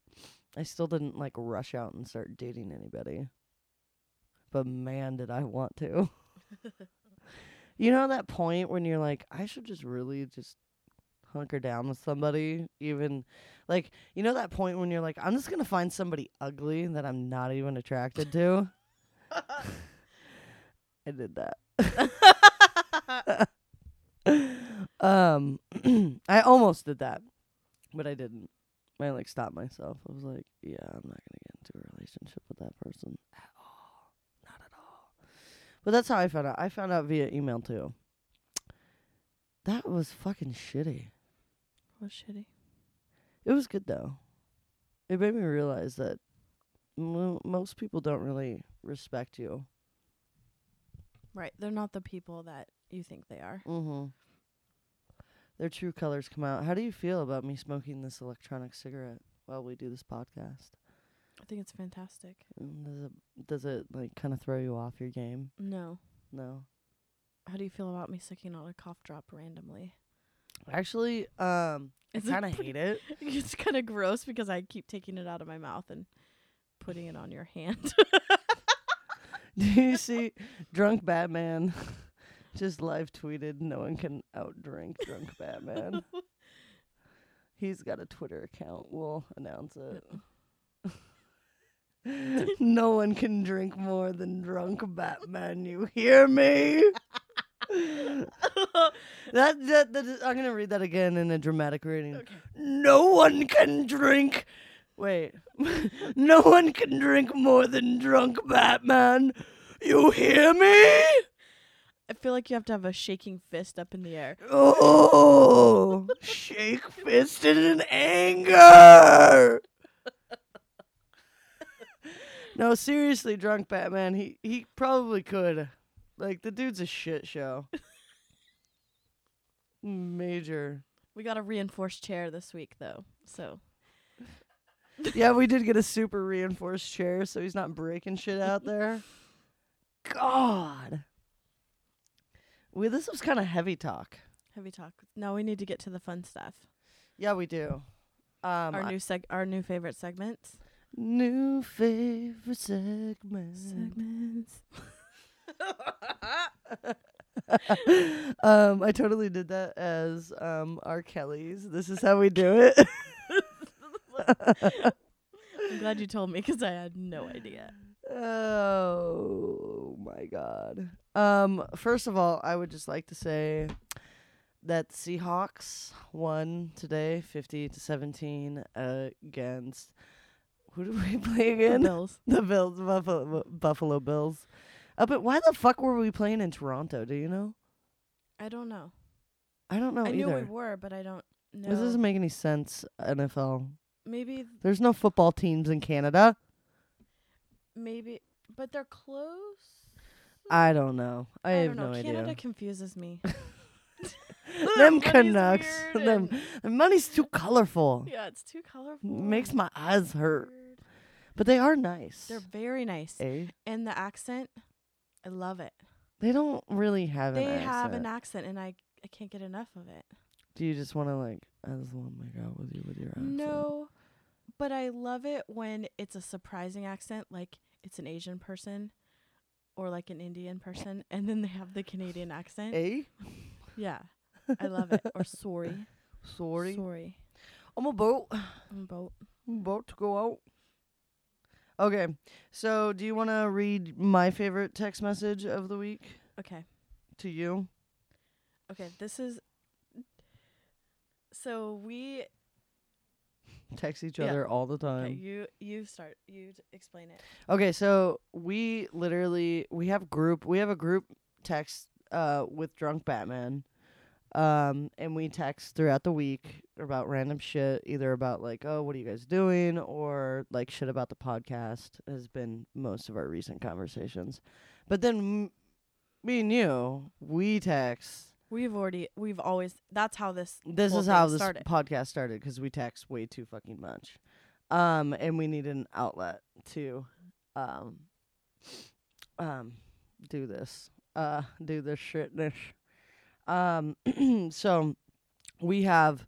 I still didn't like rush out and start dating anybody. But man, did I want to. you know that point when you're like, I should just really just hunker down with somebody, even like you know that point when you're like, I'm just gonna find somebody ugly that I'm not even attracted to. I did that. um, I almost did that, but I didn't. I like stopped myself. I was like, yeah, I'm not gonna get into a relationship with that person at all, not at all. But that's how I found out. I found out via email too. That was fucking shitty. Was shitty. It was good though. It made me realize that mo- most people don't really respect you. Right. They're not the people that you think they are. Mm-hmm. Their true colors come out. How do you feel about me smoking this electronic cigarette while we do this podcast? I think it's fantastic. Mm, Does it does it like kind of throw you off your game? No. No. How do you feel about me sucking on a cough drop randomly? Actually, um, I Is it kind of hate it. It's kind of gross because I keep taking it out of my mouth and putting it on your hand. Do you see drunk Batman just live tweeted no one can outdrink drunk Batman. He's got a Twitter account. We'll announce it. No one can drink more than drunk Batman. You hear me? that, that, that is, I'm gonna read that again in a dramatic reading. Okay. No one can drink. Wait. no one can drink more than drunk Batman. You hear me? I feel like you have to have a shaking fist up in the air. Oh, shake fisted in anger. No, seriously, drunk Batman. He he probably could. Like the dude's a shit show. Major. We got a reinforced chair this week though. So Yeah, we did get a super reinforced chair, so he's not breaking shit out there. God. We this was kind of heavy talk. heavy talk. Now we need to get to the fun stuff. Yeah, we do. Um, our I- new seg our new favorite segments. New favorite segment. Segments. um, I totally did that as um R. Kelly's. This is how we do it. I'm glad you told me because I had no idea. oh my god. Um, first of all, I would just like to say that Seahawks won today, fifty to seventeen, against who did we play The again? Bills. The Bills, Buffalo, Buffalo Bills. Uh, but why the fuck were we playing in Toronto? Do you know? I don't know. I don't know I knew we were, but I don't know. This doesn't make any sense. NFL. maybe There's no football teams in Canada. maybe but they're close. I don't know. I, I have don't know. no Canada idea. confuses me. Them Canucks. Them the money's too colorful. Yeah, it's too colorful. Makes my eyes hurt. But they are nice. They're very nice. eh? And the accent, I love it. They don't really have they an accent. have an accent and I I can't get enough of it. Do you just want to like? I just want to make out with you with your accent. No. But I love it when it's a surprising accent, like it's an Asian person or like an Indian person, and then they have the Canadian accent. Eh? Yeah. I love it. Or sorry. Sorry. Sorry. I'm about. I'm about I'm about to go out. Okay, so do you want to read my favorite text message of the week Okay. to you? Okay, this is so we Text each Yeah. other all the time. okay, you you start you explain it. Okay, so we literally we have group we have a group text uh with drunk Batman. Um and we text throughout the week about random shit, either about like, oh, what are you guys doing or like shit about the podcast has been most of our recent conversations. But then m- me and you, we text We've already we've always that's how this this is how this started. podcast started because we text way too fucking much, um, and we need an outlet to, um, um, do this, uh, do this shitness. Um, so we have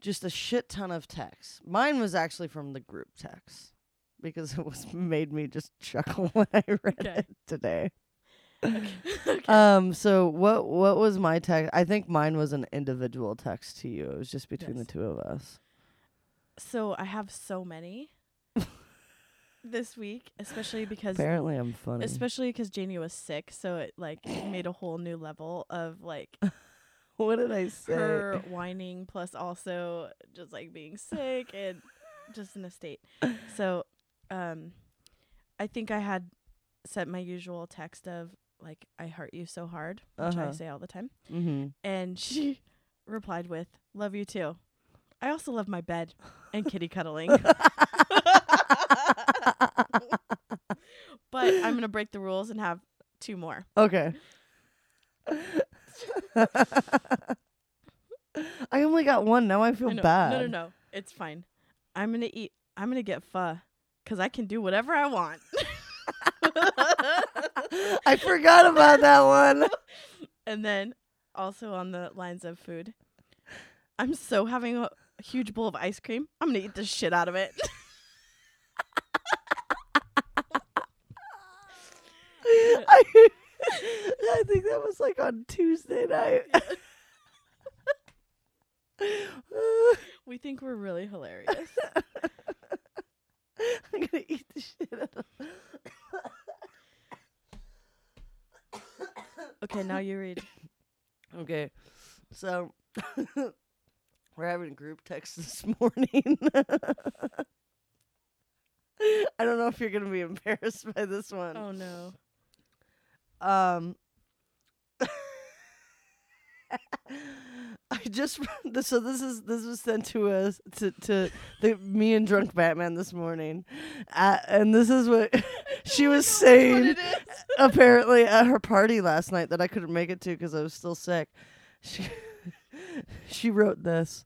just a shit ton of texts. Mine was actually from the group text because it was made me just chuckle when I read Okay. it today. okay. Um. So what? What was my text? I think mine was an individual text to you. It was just between Yes. the two of us. So I have so many this week, especially because Apparently, I'm funny. especially because Janie was sick, so it like made a whole new level of like what did I say? her whining plus also just like being sick and just in a state. So, um, I think I had sent my usual text of like I hurt you so hard, which I Uh-huh. say all the time, mm-hmm. and she replied with "Love you too." I also love my bed. and kitty cuddling. but I'm gonna break the rules and have two more. Okay. I only got one. Now I feel I know- bad. No, no, no. It's fine. I'm gonna eat. I'm gonna get pho because I can do whatever I want. I forgot about that one. and then also on the lines of food, I'm so having a huge bowl of ice cream. I'm gonna eat the shit out of it. I, I think that was like on Tuesday night. we think we're really hilarious. I'm gonna eat the shit out of Okay, now you read. Okay, so we're having a group text this morning. I don't know if you're gonna be embarrassed by this one. Oh no. Um, I just this- so this is this was sent to us to to the me and drunk Batman this morning, uh, and this is what she was saying. Apparently at her party last night that I couldn't make it to because I was still sick. She she wrote this.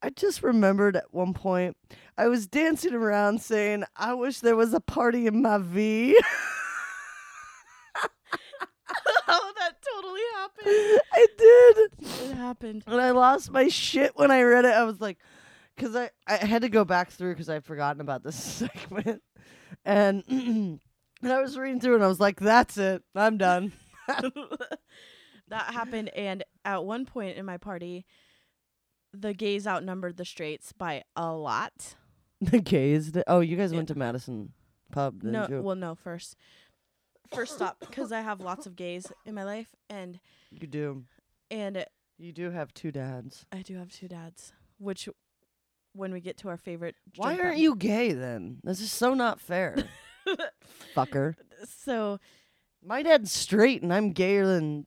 I just remembered at one point I was dancing around saying, "I wish there was a party in my V." oh, that totally happened. I did. It happened. And I lost my shit when I read it. I was like, because I, I had to go back through because I'd forgotten about this segment. And, and I was reading through and I was like, that's it. I'm done. that happened and at one point in my party the gays outnumbered the straights by a lot. the gays. Did, oh, you guys Yeah. went to Madison Pub, didn't no, you? well no, first first stop because I have lots of gays in my life and you do. and You do have two dads. I do have two dads, which when we get to our favorite Why aren't button- you gay then? This is so not fair. Fucker. so My dad's straight and I'm gayer than.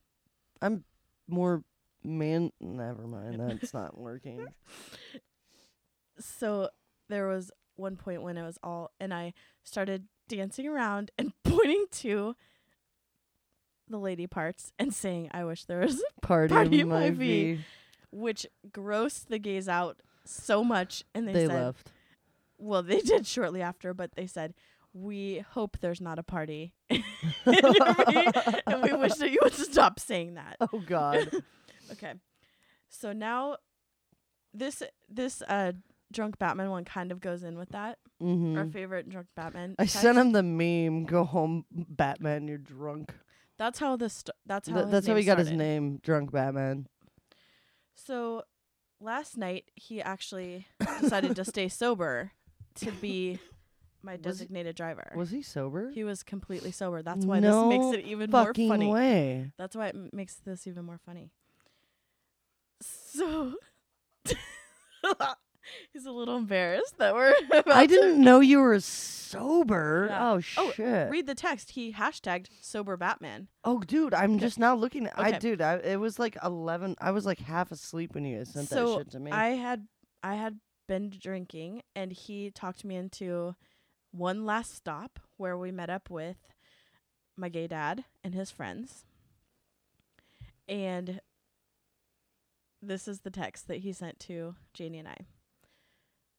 I'm more man. Never mind. That's not working. so there was one point when it was all and I started dancing around and pointing to the lady parts and saying I wish there was Party, Party in my V. V. which grossed the gays out so much and they, They, said left. well they did shortly after but they said we hope there's not a party in your V, and we wish that you would stop saying that Oh God. okay so now this this uh drunk batman one kind of goes in with that hmm our favorite drunk batman I text. sent him the meme. Go home, Batman. You're drunk. that's how this st- that's how Th- that's how he got his name, Drunk Batman. So last night he actually decided to stay sober to be my Was designated driver. Was he sober? he was completely sober. That's why no this makes it even more fucking funny. way. That's why it m- makes this even more funny. So he's a little embarrassed that we're. About I didn't know you were sober. Yeah. Oh Oh, shit. read the text. He hashtagged sober Batman. oh, dude, I'm just now looking. At, I dude, I, it was like eleven. I was like half asleep when you sent so that shit to me. I had I had been drinking and he talked me into one last stop where we met up with my gay dad and his friends. And this is the text that he sent to Janie and I.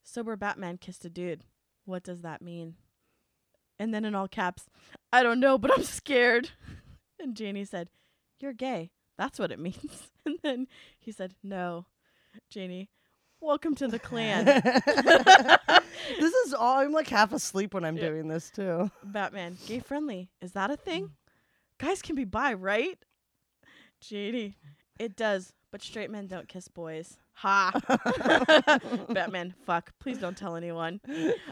Sober Batman kissed a dude. What does that mean? And then in all caps, I don't know, but I'm scared. And Janie said, You're gay. That's what it means. And then he said, No. Janie, welcome to the clan. this is all. I'm like half asleep when I'm Yeah. doing this too. Batman, gay friendly. Is that a thing? Guys can be bi, right? Janie, it does, but straight men don't kiss boys. Ha! Batman, fuck. Please don't tell anyone.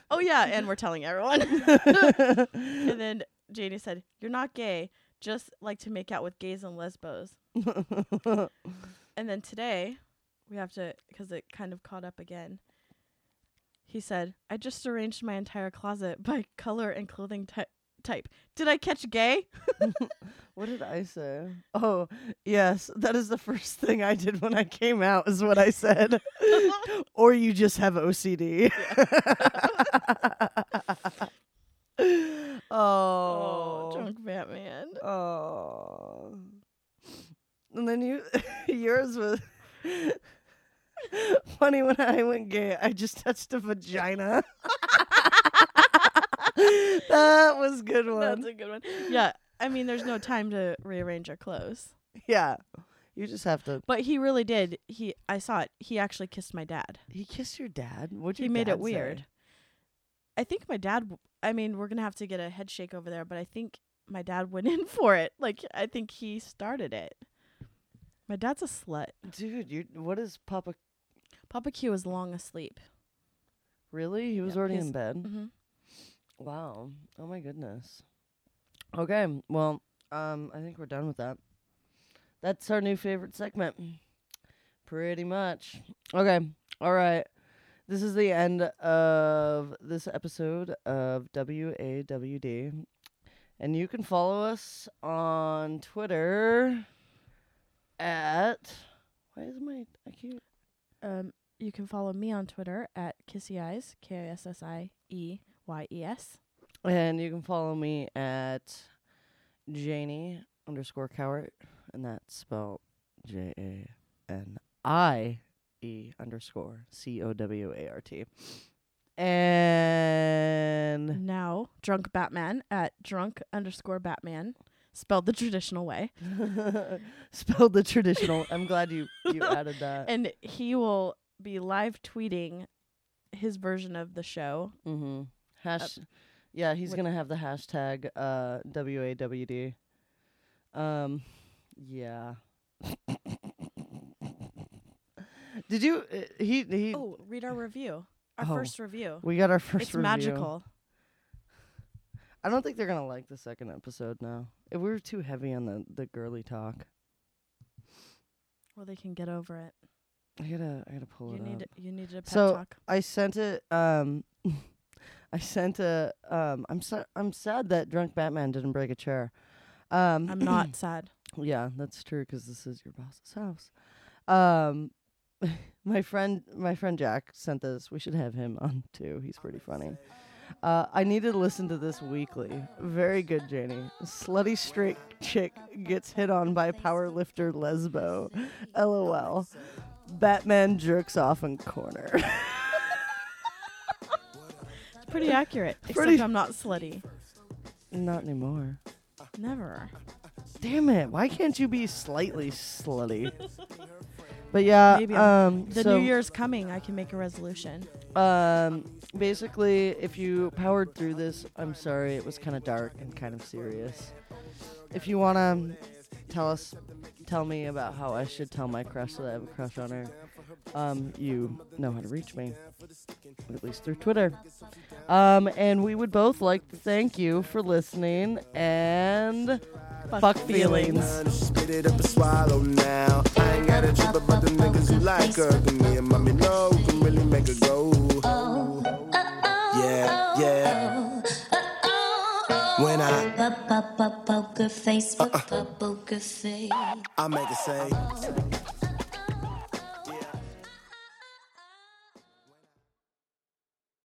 Oh, yeah, and we're telling everyone. and then Janie said, You're not gay, just like to make out with gays and lesbos. And then today, we have to, because it kind of caught up again. He said, I just arranged my entire closet by color and clothing ty- type. Did I catch gay? What did I say? Oh, yes, that is the first thing I did when I came out, is what I said. or you just have OCD. Oh, oh. drunk Batman. Oh. And then you yours was funny when I went gay, I just touched a vagina. that was a good one. That's a good one. Yeah, I mean, there's no time to rearrange our clothes. yeah. You just have to But he really did. He, I saw it. He actually kissed my dad. He kissed your dad? What'd your he made dad it weird. I think my dad. w- I mean, we're gonna have to get a head shake over there, but I think my dad went in for it. Like, I think he started it. My dad's a slut. Dude, you what is Papa Papa Q is long asleep. really? He was Yep, already in bed. Mm-hmm. Wow. Oh my goodness. Okay. Well, um, I think we're done with that. That's our new favorite segment. Pretty much. Okay. All right. This is the end of this episode of WAWD. And you can follow us on Twitter at why is my I can't Um, you can follow me on Twitter at Kissy Eyes, K I S S I E Y E S. And you can follow me at Janie underscore Cowart, and that's spelled J A N I E underscore C O W A R T. And Now, drunk Batman at drunk underscore Batman, spelled the traditional way, spelled the traditional. I'm glad you you added that. and he will be live tweeting his version of the show. mm-hmm. Hash. yeah, he's what- gonna have the hashtag uh, W A W D. Um, yeah. Did you? Uh, he he. Oh, read our review. Our Oh, first review. We got our first. It's review. magical. I don't think they're gonna like the second episode now. If we were too heavy on the the girly talk, Well, they can get over it. I gotta I gotta pull You it need up. you needed a pep So- talk. I sent it. Um, I sent a. Um, I'm sa- I'm sad that drunk Batman didn't break a chair. Um, I'm not sad. Yeah, that's true 'cause this is your boss's house. Um, my friend, my friend Jack sent this. We should have him on too. He's pretty funny. Uh, I need to listen to this weekly. Very good, Janie. Slutty straight chick gets hit on by power lifter lesbo. LOL. Batman jerks off in corner. Pretty accurate. Pretty- Except I'm not slutty. Not anymore. Never. Damn it! Why can't you be slightly slutty? But yeah, Maybe I'm- um, The so, new year's coming. I can make a resolution. Um, basically, if you powered through this, I'm sorry, it was kind of dark and kind of serious. If you wanna tell us, tell me about how I should tell my crush that I have a crush on her, um, you know how to reach me, at least through Twitter. Um, and we would both like to thank you for listening and fuck, feelings. Spit it up and swallow now. I ain't got a trip about the niggas who like her. But me and mommy know can really make her go. Yeah, yeah. When I, Poker face with a poker face. I make her say.